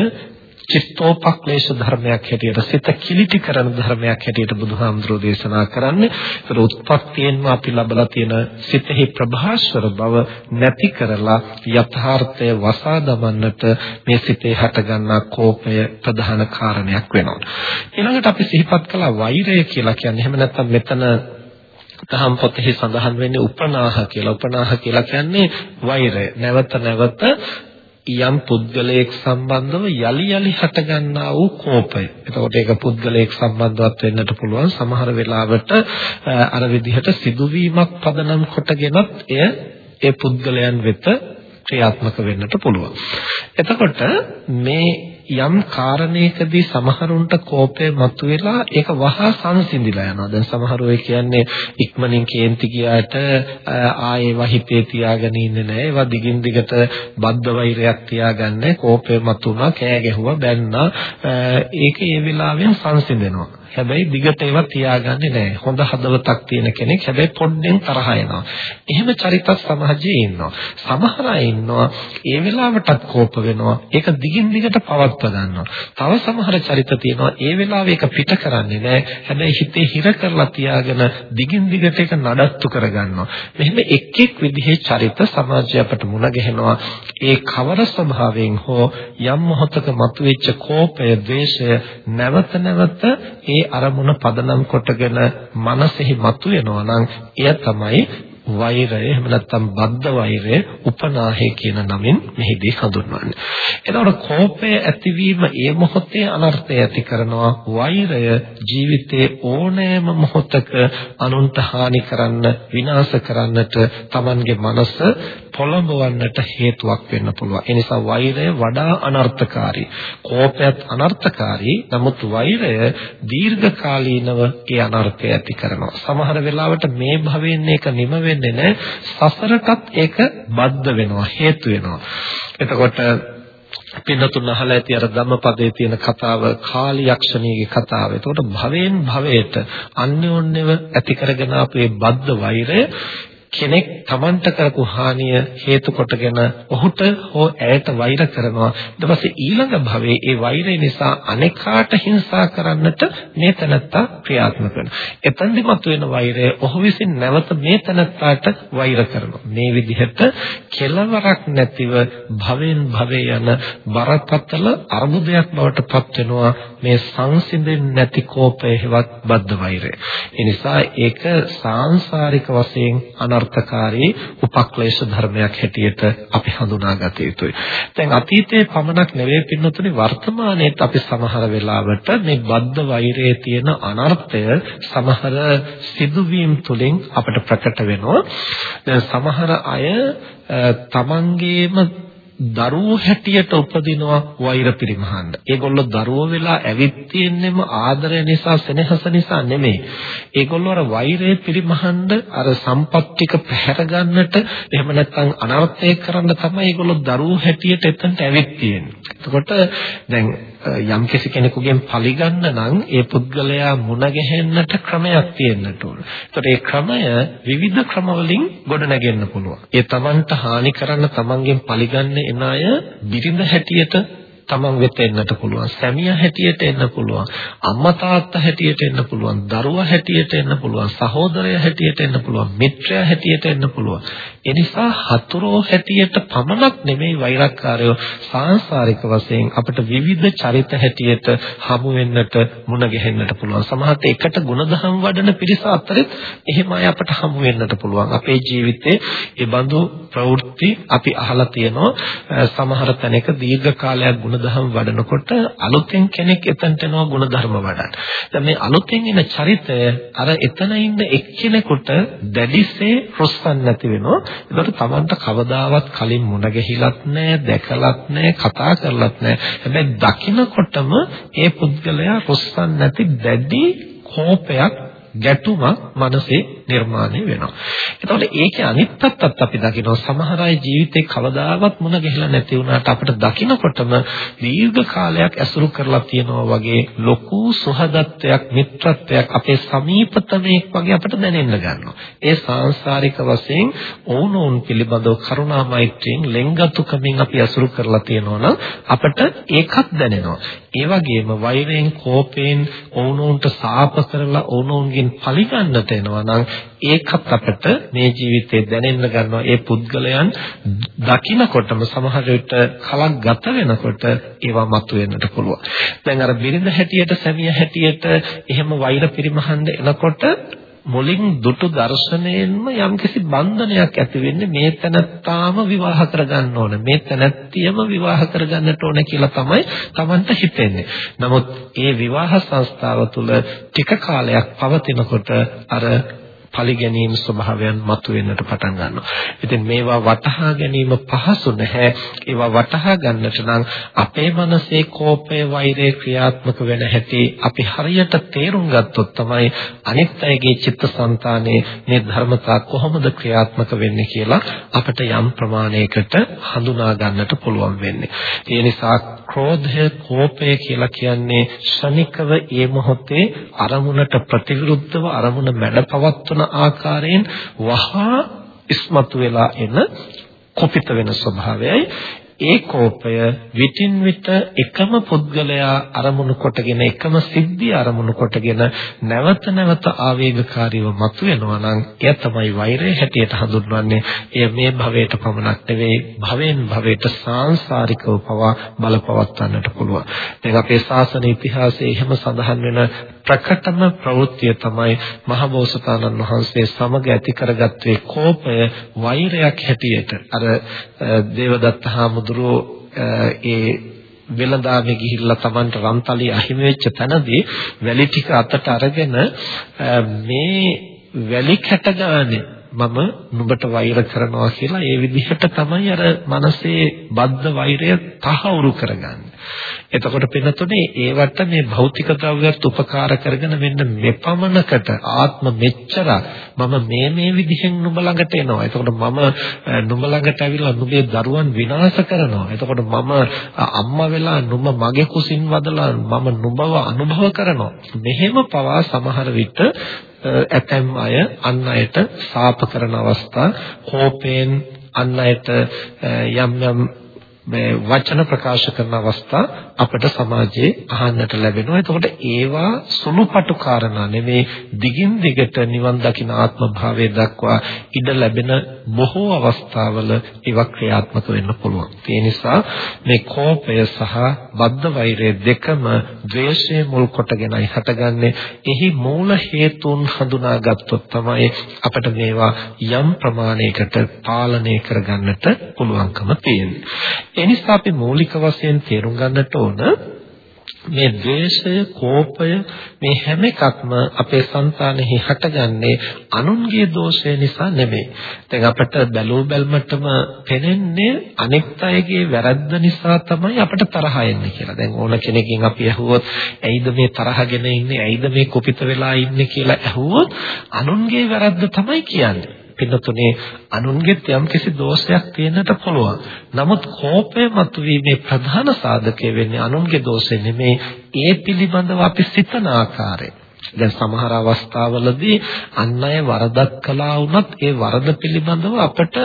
චිත්තෝපක්ලේශ ධර්මයක් හැටියට සිත කිලිටි කරන ධර්මයක් හැටියට බුදුහාමුදුරෝ දේශනා කරන්නේ. ඒක උත්පත්තියෙන්ම අපි ලබලා තියෙන සිතෙහි ප්‍රභාස්වර බව නැති කරලා යථාර්ථය වසා දමන්නට මේ සිතේ හටගන්නා කෝපය ප්‍රධාන කාරණයක් වෙනවා. ඊළඟට අපි සිහිපත් කළා වෛරය කියලා කියන්නේ. එහෙම නැත්නම් මෙතන දහම් පොතෙහි සඳහන් වෙන්නේ උපනාහ කියලා. උපනාහ කියලා කියන්නේ වෛරය. නැවත නැවත යම් පුද්ගලයෙක් සම්බන්ධව යලි යලි හටගන්නා වූ කෝපය. එතකොට ඒක පුද්ගලයෙක් සම්බන්ධවත් වෙන්නට පුළුවන්. සමහර වෙලාවට අර විදිහට සිදුවීමක් පදනම් කොටගෙනත් එය ඒ පුද්ගලයන් වෙත ක්‍රියාත්මක වෙන්නට පුළුවන්. එතකොට මේ යම් කාරණයකදී සමහරුන්ට කෝපය මතුවෙලා ඒක වහා සංසිඳිලා යනවා. දැන් සමහරව කියන්නේ ඉක්මනින් කේන්ති ගියාට ආයේ වහිතේ තියාගෙන ඉන්නේ නැහැ. ඒවා දිගින් දිගට බද්ධ වෛරයක් තියාගන්නේ. කෝපය මතුණා, කෑ ගැහුවා, බැන්නා. ඒක ඒ වෙලාවෙන් සංසිඳෙනවා. හැබැයි දිගට ඒවා තියාගන්නේ නැහැ. හොඳ හදවතක් තියෙන කෙනෙක් හැබැයි පොඩ්ඩෙන් තරහ එනවා. එහෙම චරිතත් සමාජයේ ඉන්නවා. සමහර අය ඉන්නවා ඒ වෙලාවටත් කෝප වෙනවා. ඒක දිගින් දිගට පවත්වා ගන්නවා. තව සමහර චරිත තියෙනවා ඒ වෙලාවේ ඒක පිට කරන්නේ නැහැ. හැබැයි හිතේ හිර කරලා තියාගෙන දිගින් දිගට ඒක නඩත්තු කරගන්නවා. මෙහෙම එක් එක් විදිහේ චරිත සමාජය අපට මුණ ගැහෙනවා. ඒ කවර ස්වභාවයෙන් හෝ යම් මොහතක මතුවෙච්ච කෝපය, ද්වේෂය නැවත නැවත ඒ අරමුණ පදනම් කොටගෙන මනසෙහි මතුවෙනවා නම් එය තමයි වෛරය එහෙම නැත්නම් බද්ධ වෛරය උපනාහය කියන නමින් මෙහිදී හඳුන්වන්නේ. එතකොට කෝපය ඇතිවීම ඒ මොහොතේ අනර්ථය ඇති කරනවා වෛරය ජීවිතේ ඕනෑම මොහොතක අනුන්ට හානි කරන්න විනාශ කරන්නට Tamanගේ මනස පොළඹවන්නට හේතුවක් වෙන්න පුළුවන්. ඒ නිසා වෛරය වඩා අනර්ථකාරී. කෝපයත් අනර්ථකාරී. නමුත් වෛරය දීර්ඝකාලීනව ඒ අනර්ථය ඇති කරනවා. සමහර වෙලාවට මේ භවයෙන් මේක නිම වෙන්නේ නැහැ. සසරටත් ඒක බද්ධ වෙනවා, හේතු වෙනවා. එතකොට පින්නතුන් අහලා ඇති අර ධම්මපදයේ තියෙන කතාව කාලි යක්ෂණීගේ කතාව. එතකොට භවෙන් භවයට අන්‍යෝන්‍යව ඇති කරගෙන ආපු මේ බද්ධ වෛරය කෙනෙක් Tamanට කරපු හානිය හේතු කොටගෙන ඔහුට හෝ ඇයට වෛර කරනවා ඊට පස්සේ ඊළඟ භවයේ ඒ වෛරය නිසා අනෙකාට හිංසා කරන්නට මේ තනත්තා ක්‍රියාත්මක වෙනවා. එතෙන්දි මතුවෙන වෛරය ඔහු විසින් නැවත මේ තනත්තාට වෛර කරනවා. මේ විදිහට කෙලවරක් නැතිව භවෙන් භවය යන බරපතල අර්බුදයක් බවට පත් වෙනවා මේ සංසිඳෙන්නේ නැති කෝපය හෙවත් බද්ධ වෛරය. ඒ නිසා ඒක සාංශාරික වශයෙන් අනර්ථකාරී උපක්ලේශ ධර්මයක් හැටියට අපි හඳුනාගත යුතුයි. දැන් අතීතයේ පමණක් නෙවෙයි පින්නතුනි වර්තමානයේත් අපි සමහර වෙලාවට මේ බද්ධ වෛරයේ තියෙන අනර්ථය සමහර සිදුවීම් තුළින් අපට ප්‍රකට වෙනවා. දැන් සමහර අය තමන්ගේම දරුවෝ හැටියට උපදිනවා වෛර පිරිමහන්න. ඒගොල්ලෝ දරුවෝ වෙලා ඇවිත් තියෙන්නෙම ආදරය නිසා සෙනෙහස නිසා නෙමෙයි. ඒගොල්ලෝ අර වෛරය පිරිමහන්න අර සම්පත් ටික පැහැර ගන්නට එහෙම නැත්නම් අනර්ථය කරන්න තමයි ඒගොල්ලෝ දරුවෝ හැටියට එතනට ඇවිත් තියෙන්නේ. එතකොට දැන් යම් කෙනෙකුගෙන් පරිගන්න නම් ඒ පුද්ගලයා මුණ ගැහෙන්නට ක්‍රමයක් තියෙන්නට ඕන. ඒතකොට ඒ ක්‍රමය විවිධ ක්‍රමවලින් ගොඩනගෙන්න පුළුවන්. ඒ Tamanට හානි කරන්න Tamanගෙන් පරිගන්න එන අය බිරිඳ හැටියට තමන් වෙත එන්නට පුළුවන්. සැමියා හැටියට එන්න පුළුවන්. අම්මා තාත්තා හැටියට එන්න පුළුවන්. දරුවා හැටියට එන්න පුළුවන්. සහෝදරයා හැටියට එන්න පුළුවන්. මිත්‍රයා හැටියට එන්න පුළුවන්. එනිසා හතුරෝ හැටියට පමණක් නෙමෙයි වෛරක්කාරයෝ සාංශාරික වශයෙන් අපිට විවිධ චරිත හැටියට හමු වෙන්නට මුණ ගැහෙන්නට පුළුවන්. සමහරට එකට ගුණධම් වඩන පිරිස අතරෙත් එහෙම අය අපට හමු වෙන්නට පුළුවන්. අපේ ජීවිතේ ඒ බඳු ප්‍රවෘත්ති අපි අහලා තියෙනවා. සමහර තැනක දීර්ඝ කාලයක් ගුණධම් වඩනකොට අලුතෙන් කෙනෙක් එතනට එනවා ගුණධර්ම වඩන්න. දැන් මේ අලුතෙන් එන චරිතය අර එතන ඉන්න එක්කෙනෙකුට දැඩිසේ රොස්සන් නැති වෙනවා. ඒකට Tamanට කවදාවත් කලින් මුණ ගැහිලත් නැහැ, දැකලත් නැහැ, කතා කරලත් නැහැ. හැබැයි දකින්නකොටම ඒ පුද්ගලයා රොස්සන් නැති දැඩි කෝපයක් ගැටුමක් මනසේ නිර්මාණය වෙනවා. එතකොට ඒකේ අනිත් පැත්තත් අපි දකිනවා සමහර අය ජීවිතේ කවදාවත් මුණ ගැහිලා නැති වුණාට අපිට දකිනකොටම දීර්ඝ කාලයක් ඇසුරු කරලා තියෙනවා වගේ ලොකු සුහදත්වයක් මිත්‍රත්වයක් අපේ සමීපතමෙක් වගේ අපිට දැනෙන්න ගන්නවා. ඒ සාංශාරික වශයෙන් ඕනෝන් පිළිබඳව කරුණා මෛත්‍රියෙන් ලෙන්ගතුකමින් අපි ඇසුරු කරලා තියෙනවා නම් අපිට ඒකත් දැනෙනවා. ඒ වගේම වෛරයෙන් කෝපයෙන් ඕනෝන්ට සාප කරලා ඕනෝන්ගෙන් පරිගන්නට එනවා නම් ඒකත් අපිට මේ ජීවිතේ දැනෙන්න ගන්නවා ඒ පුද්ගලයන් දකින්නකොටම සමහර විට කලක් ගත වෙනකොට ඒවා මතුවෙන්නට පුළුවන්. දැන් අර බිරිඳ හැටියට සැමිය හැටියට එහෙම වෛර පරිමහන්න එනකොට මුලින් දුටු දර්ශනයෙන්ම යම්කිසි බන්ධනයක් ඇති වෙන්නේ මේ තැනත්තාම විවාහ කරගන්න ඕන මේ තැනැත්තියම විවාහ කරගන්නට ඕන කියලා තමයි Tamanට හිතෙන්නේ. නමුත් ඒ විවාහ සංස්ථාව තුළ ටික කාලයක් පවතිනකොට අර පරිගැනීම් ස්වභාවයන් මතුවෙන්නට පටන් ගන්නවා. ඉතින් මේවා වටහා ගැනීම පහසු නැහැ. ඒවා වටහා ගන්නට නම් අපේ මනසේ කෝපය, වෛරය ක්‍රියාත්මක වෙන හැටි අපි හරියට තේරුම් ගත්තොත් තමයි අනිත් අයගේ චිත්තසංතානයේ මේ ධර්මතා කොහොමද ක්‍රියාත්මක වෙන්නේ කියලා අපිට යම් ප්‍රමාණයකට හඳුනා ගන්නට පුළුවන් වෙන්නේ. ඒ නිසා ක්‍රෝධය, කෝපය කියලා කියන්නේ ශනිකව ඒ මොහොතේ අරමුණට ප්‍රතිවිරුද්ධව අරමුණ මැඩපවත්වන ආකාරයෙන් වහා ඉස්මතු වෙලා එන කුපිත වෙන ස්වභාවයයි. ඒ කෝපය විටින් විට එකම පුද්ගලයා අරමුණු කොටගෙන එකම සිද්ධිය අරමුණු කොටගෙන නැවත නැවත ආවේගකාරීව මතුවෙනවා නම් එය තමයි වෛරය හැටියට හඳුන්වන්නේ. එය මේ භවයට පමණක් නෙවෙයි භවෙන් භවයට සාංශාරිකව පවා බලපවත්වන්නට පුළුවන්. දැන් අපේ ශාසන ඉතිහාසයේ එහෙම සඳහන් වෙන ප්‍රකටම ප්‍රවෘත්තිය තමයි මහබෝසතාණන් වහන්සේ සමග ඇති කරගත්තේ කෝපය වෛරයක් හැටියට. අර දේවදත්ත හාමුදුරුවෝ ඒ වෙළඳාමේ ගිහිල්ලා Tamanට රන්තලිය අහිමි වෙච්ච තැනදී වැලි ටික අතට අරගෙන මේ වැලි කැට ගානේ මම නුඹට වෛර කරනවා කියලා ඒ විදිහට තමයි අර මනසේ බද්ධ වෛරය තහවුරු කරගන්නේ. එතකොට පින්නතුනේ ඒවට මේ භෞතික ද්‍රව්‍යات උපකාර කරගෙන මෙන්න මෙපමණකට ආත්ම මෙච්චර මම මේ මේ විදිහෙන් නුඹ ළඟට එනවා. එතකොට මම නුඹ ළඟට ඇවිල්ලා නුඹේ දරුවන් විනාශ කරනවා. එතකොට මම අම්මා වෙලා නුඹ මගේ කුසින් වදලා මම නුඹව අනුභව කරනවා. මෙහෙම පවා සමහර විට ඇතැම් අය අන් අයට සාප කරන අවස්ථා කෝපයෙන් අන් අයට යම් යම් මේ වචන ප්‍රකාශ කරන අවස්ථා අපට සමාජයේ අහන්නට ලැබෙනවා. එතකොට ඒවා සුළුපටු කාරණා නෙමේ දිගින් දිගට නිවන් දකින ආත්ම භාවයේ දක්වා ඉඩ ලැබෙන බොහෝ අවස්ථාවල ඒවා ක්‍රියාත්මක වෙන්න පුළුවන්. ඒ නිසා මේ කෝපය සහ බද්ධ වෛරය දෙකම ද්වේෂයේ මුල් කොටගෙනයි හටගන්නේ. එහි මූල හේතුන් හඳුනාගත්තොත් තමයි අපිට මේවා යම් ප්‍රමාණයකට පාලනය කරගන්නට පුළුවන්කම තියෙන්නේ. ඒ නිසා අපි මූලික වශයෙන් තේරුම් ගන්නට ඕන මේ ද්වේෂය, කෝපය මේ හැම එකක්ම අපේ సంతානෙහි හටගන්නේ අනුන්ගේ දෝෂය නිසා නෙමෙයි. දැන් අපිට බැලූ බැල්මටම පෙනෙන්නේ අනෙක් අයගේ වැරද්ද නිසා තමයි අපිට තරහ එන්නේ කියලා. දැන් ඕන කෙනකින් අපි අහුවොත් ඇයිද මේ තරහගෙන ඉන්නේ? ඇයිද මේ කුපිත වෙලා ඉන්නේ කියලා අහුවොත් අනුන්ගේ වැරද්ද තමයි කියන්නේ. පින්නතුනේ අනුන්ගෙත් යම්කිසි දෝෂයක් තියෙන්නට පුළුවන්. නමුත් කෝපය මතුවීමේ ප්‍රධාන සාධකය වෙන්නේ අනුන්ගේ දෝෂෙ නෙමේ ඒ පිළිබඳව අපි සිතන ආකාරය. දැන් සමහර අවස්ථාවලදී අන් අය වරදක් කළා වුණත් ඒ වරද පිළිබඳව අපට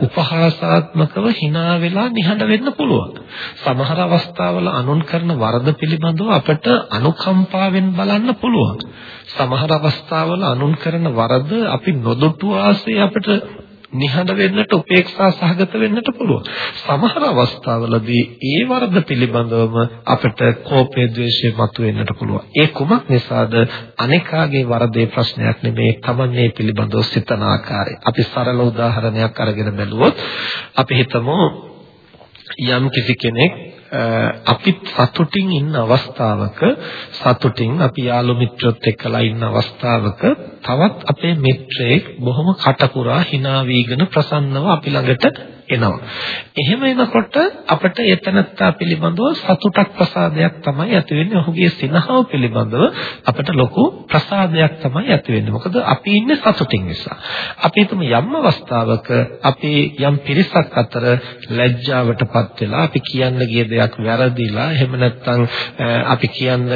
උපහාසාත්මකව hina වෙලා නිහඬ වෙන්න පුළුවන්. සමහර අවස්ථාවල අනුන් කරන වරද පිළිබඳව අපට අනුකම්පාවෙන් බලන්න පුළුවන්. සමහර අවස්ථාවල අනුන් කරන වරද අපි නොදුටු ආසේ අපිට නිහඬ වෙන්නට උපේක්ෂා සහගත වෙන්නට පුළුවන්. සමහර අවස්ථාවලදී ඒ වරද පිළිබඳවම අපිට කෝපය ද්වේෂය මතුවෙන්නට පුළුවන්. ඒ කුමක් නිසාද? අනේකාගේ වරදේ ප්‍රශ්නයක් නෙමේ තමන්නේ පිළිබඳව සිතන ආකාරය. අපි සරල උදාහරණයක් අරගෙන බැලුවොත් අපි හිතමු යම් කිසි කෙනෙක් අපි සතුටින් ඉන්න අවස්ථාවක සතුටින් අපි යාළු මිත්‍රොත් එක්කලා ඉන්න අවස්ථාවක තවත් අපේ මිත්‍රයෙක් බොහොම කටපුරා hina වීගෙන ප්‍රසන්නව අපි ළඟට එනවා. එහෙම එනකොට අපිට එතනත්තා පිළිබඳව සතුටක් ප්‍රසාදයක් තමයි ඇති වෙන්නේ. ඔහුගේ සිනහව පිළිබඳව අපිට ලොකු ප්‍රසාදයක් තමයි ඇති වෙන්නේ. මොකද අපි ඉන්නේ සතුටින් නිසා. අපි හිතමු යම් අවස්ථාවක අපි යම් පිරිසක් අතර ලැජ්ජාවටපත් වෙලා අපි කියන්න ගිය දෙයක් වැරදිලා එහෙම නැත්නම් අපි කියන්න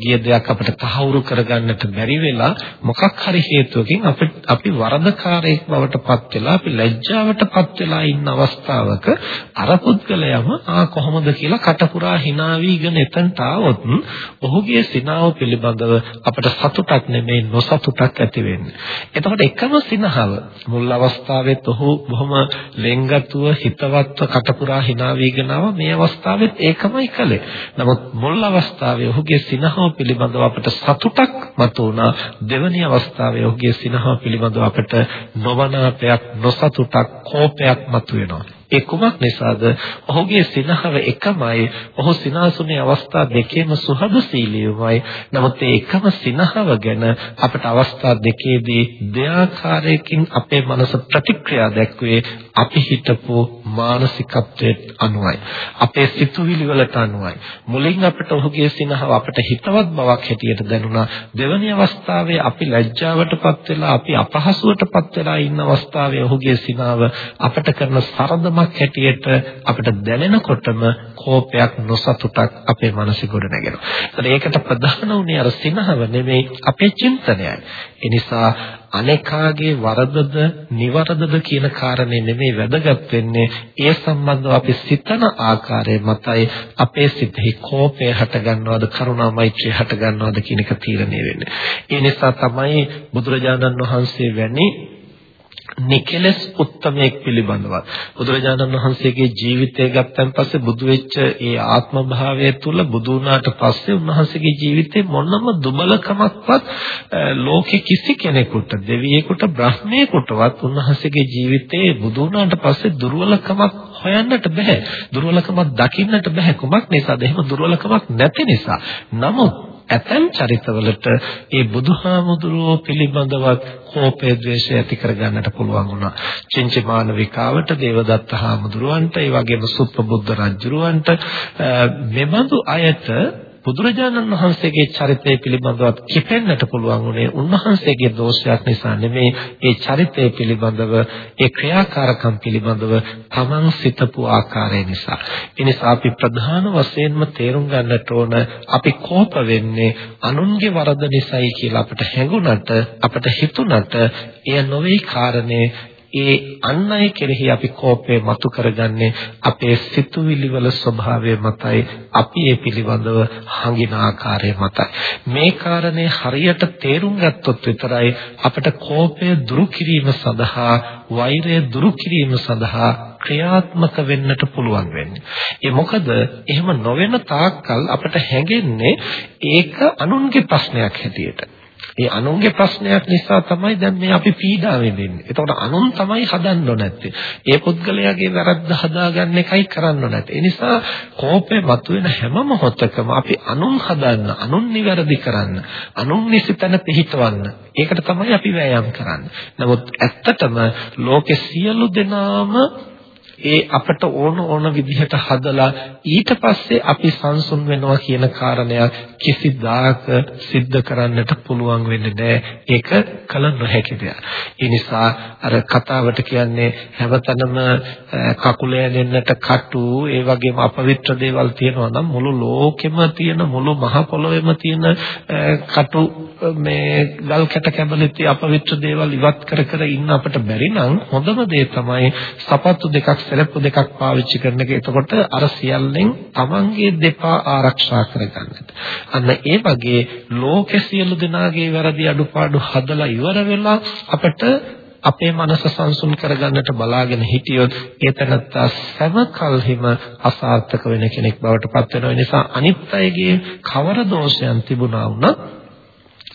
ගිය දෙයක් අපිට තහවුරු කරගන්නට බැරි වෙලා මොකක් හරි හේතුවකින් අපි අපි වරදකාරයෙක් බවට පත් වෙලා අපි ලැජ්ජාවටපත් වෙලා ඉන්න අවස්ථාවක අර පුද්ගලයාම ආ කොහොමද කියලා කටපුරා hina වීගෙන එතනට ආවොත් ඔහුගේ සිනාව පිළිබඳව අපට සතුටක් නෙමෙයි නොසතුටක් ඇති වෙන්නේ. එතකොට එකම සිනහව මුල් අවස්ථාවෙත් ඔහු බොහොම ලෙන්ගතුව හිතවත්ව කටපුරා hina වීගෙන මේ අවස්ථාවෙත් ඒකමයි කළේ. නමුත් මුල් අවස්ථාවේ ඔහුගේ සිනහව පිළිබඳව අපට සතුටක් මතුවුණා. දෙවැනි අවස්ථාවේ ඔහුගේ සිනහව පිළිබඳව අපට නොවනාපයක් නොසතුටක් කෝපයක් මතුවේ වෙනවා. ඒ කුමක් නිසාද? ඔහුගේ සිනහව එකමයි. ඔහු සිනාසුනේ අවස්ථා දෙකේම සුහදශීලීවමයි. නමුත් ඒ එකම සිනහව ගැන අපට අවස්ථා දෙකේදී දෙආකාරයකින් අපේ මනස ප්‍රතික්‍රියා දැක්වේ අපි හිතපු මානසිකත්වයට අනුවයි. අපේ සිතුවිලි වලට අනුවයි. මුලින් අපිට ඔහුගේ සිනහව අපිට හිතවත් බවක් හැටියට දැනුණා. දෙවැනි අවස්ථාවේ අපි ලැජ්ජාවටපත් වෙලා අපි අපහසුවටපත් වෙලා ඉන්න අවස්ථාවේ ඔහුගේ සිනාව අපිට කරන සරදමක් හැටියට අපිට දැනෙනකොටම කෝපයක් නොසතුටක් අපේ මනසේ ගොඩ නැගෙනවා. ඒකට ප්‍රධාන උනේ අර සිනහව නෙමෙයි අපේ චින්තනයයි. ඒ නිසා අනේකාගේ වරදද නිවරදද කියන කාරණේ නෙමෙයි වැදගත් වෙන්නේ ඒ සම්බන්ධව අපි සිතන ආකාරය මතයි අපේ සිතෙහි කෝපය හටගන්නවද කරුණා මෛත්‍රිය හටගන්නවද කියන එක තීරණය වෙන්නේ. ඒ නිසා තමයි බුදුරජාණන් වහන්සේ වැනි නිකලස් උත්තමයෙක් පිළිබඳව. බුදුරජාණන් වහන්සේගේ ජීවිතය ගත්තන් පස්සේ බුදු වෙච්ච ඒ ආත්ම භාවය තුල බුදු වුණාට පස්සේ උන්වහන්සේගේ ජීවිතේ මොනම දුබලකමක්වත් ලෝකේ කිසි කෙනෙකුට දෙවියෙකුට බ්‍රහ්මයෙකුටවත් උන්වහන්සේගේ ජීවිතේ බුදු වුණාට පස්සේ දුර්වලකමක් හොයන්නට බෑ දුර්වලකමක් දකින්නට බෑ කුමක් නිසාද? එහෙම දුර්වලකමක් නැති නිසා. නමුත් ඇතැම් චරිතවලට ඒ බුදුහාමුදුරුවෝ පිළිබඳවත් කෝපය ද්වේෂය ඇති කරගන්නට පුළුවන් වුණා. චින්චි මානවිකාවට දේවදත්ත හාමුදුරුවන්ට ඒ වගේම සුප්පබුද්ධ රජුරවන්ට මෙබඳු අයට බුදුරජාණන් වහන්සේගේ චරිතය පිළිබඳව කිපෙන්නට පුළුවන් උනේ උන්වහන්සේගේ දෝෂයක් නිසා නෙමෙයි ඒ චරිතය පිළිබඳව ඒ ක්‍රියාකාරකම් පිළිබඳව තමන් සිතපු ආකාරය නිසා. ඒ නිසා අපි ප්‍රධාන වශයෙන්ම තේරුම් ගන්නට ඕන අපි කෝප වෙන්නේ අනුන්ගේ වරද නිසායි කියලා අපිට හැඟුණට අපිට හිතුණට එය නොවේ කාරණේ ඒ අන් අය කෙරෙහි අපි කෝපය මතු කරගන්නේ අපේ සිතුවිලි වල ස්වභාවය මතයි අපි ඒ පිළිබඳව හඟින ආකාරය මතයි මේ කාරණේ හරියට තේරුම් ගත්තොත් විතරයි අපිට කෝපය දුරු කිරීම සඳහා වෛරය දුරු කිරීම සඳහා ක්‍රියාත්මක වෙන්නට පුළුවන් වෙන්නේ. ඒ මොකද එහෙම නොවන තාක්කල් අපිට හැඟෙන්නේ ඒක අනුන්ගේ ප්‍රශ්නයක් හැටියට. ඒ අනුන්ගේ ප්‍රශ්නයක් නිසා තමයි දැන් මේ අපි පීඩා විඳින්නේ. එතකොට අනුන් තමයි හදන්න නැත්තේ. ඒ පුද්ගලයාගේ වැරද්ද හදාගන්න එකයි කරන්න නැත්තේ. ඒ නිසා කෝපය මතුවෙන හැම මොහොතකම අපි අනුන් හදන්න, අනුන් නිවැරදි කරන්න, අනුන් නිසිතන පිහිටවන්න. ඒකට තමයි අපි වෑයම් කරන්නේ. නමුත් ඇත්තටම ලෝකේ සියලු දෙනාම ඒ අපට ඕන ඕන විදිහට හදලා ඊට පස්සේ අපි සංසුන් වෙනවා කියන කාරණයක් කිසිදාක सिद्ध කරන්නට පුළුවන් වෙන්නේ නැහැ. ඒක කල නොහැකි දෙයක්. ඒ නිසා අර කතාවට කියන්නේ හැවතනම කකුල ඇනෙන්නට කටු ඒ වගේම අපවිත්‍ර දේවල් තියෙනවා නම් මුළු ලෝකෙම තියෙන මුළු මහ පොළොවේම තියෙන කටු මේ ගල් කැට කැබලිති අපවිත්‍ර දේවල් ඉවත් කර කර ඉන්න අපිට බැරි නම් හොඳම දේ තමයි සපත්තු දෙකක් සැලප්පු දෙකක් පාවිච්චි කරන එක. එතකොට අර සියල්ලෙන් තමන්ගේ දෙපා ආරක්ෂා කරගන්නට. අන්න ඒ වගේ ලෝක සියලු දෙනාගේ වැරදි අඩුපාඩු හදලා ඉවර වෙලා අපිට අපේ මනස සංසුන් කරගන්නට බලාගෙන හිටියොත් ඒ තනත්තා සෑම කල්හිම අසාර්ථක වෙන කෙනෙක් බවට පත් වෙනවා. ඒ නිසා අනිත් අයගේ කවර දෝෂයන් තිබුණා වුණත්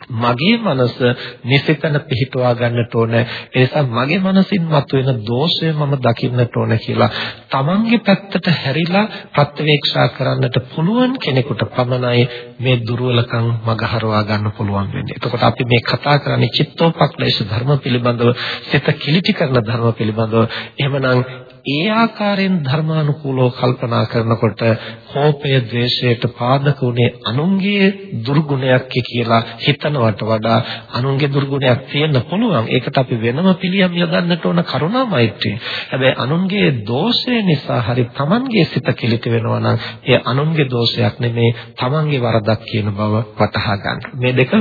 මගේ මනස නිසිතන පිහිටුවා ගන්නට ඕන. ඒ නිසා මගේ මනසින් මතුවෙන දෝෂය මම දකින්නට ඕන කියලා තමන්ගේ පැත්තට හැරිලා ප්‍රත්‍යවේක්ෂා කරන්නට පුළුවන් කෙනෙකුට පමණයි මේ දුර්වලකම් මගහරවා ගන්න පුළුවන් වෙන්නේ. එතකොට අපි මේ කතා කරන්නේ චිත්තෝපක්ලේශ ධර්ම පිළිබඳව, සිත කිලිටි කරන ධර්ම පිළිබඳව. එහෙමනම් ඒ ආකාරයෙන් ධර්මානුකූලව කල්පනා කරනකොට කෝපය, ද්වේෂයට පාදක උනේ අනුන්ගේ දුර්ගුණයක් කියලා හිතනවට වඩා අනුන්ගේ දුර්ගුණයක් තියෙන්න පුළුවන්. ඒකට අපි වෙනම පිළියම් යොදන්නට ඕන කරුණා මෛත්‍රිය. හැබැයි අනුන්ගේ දෝෂය නිසා හරි Tamanගේ සිත කිලිට වෙනවා නම් ඒ අනුන්ගේ දෝෂයක් නෙමේ Tamanගේ වරදක් කියන බව වටහා ගන්න. මේ දෙක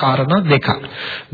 කාරණා දෙකක්.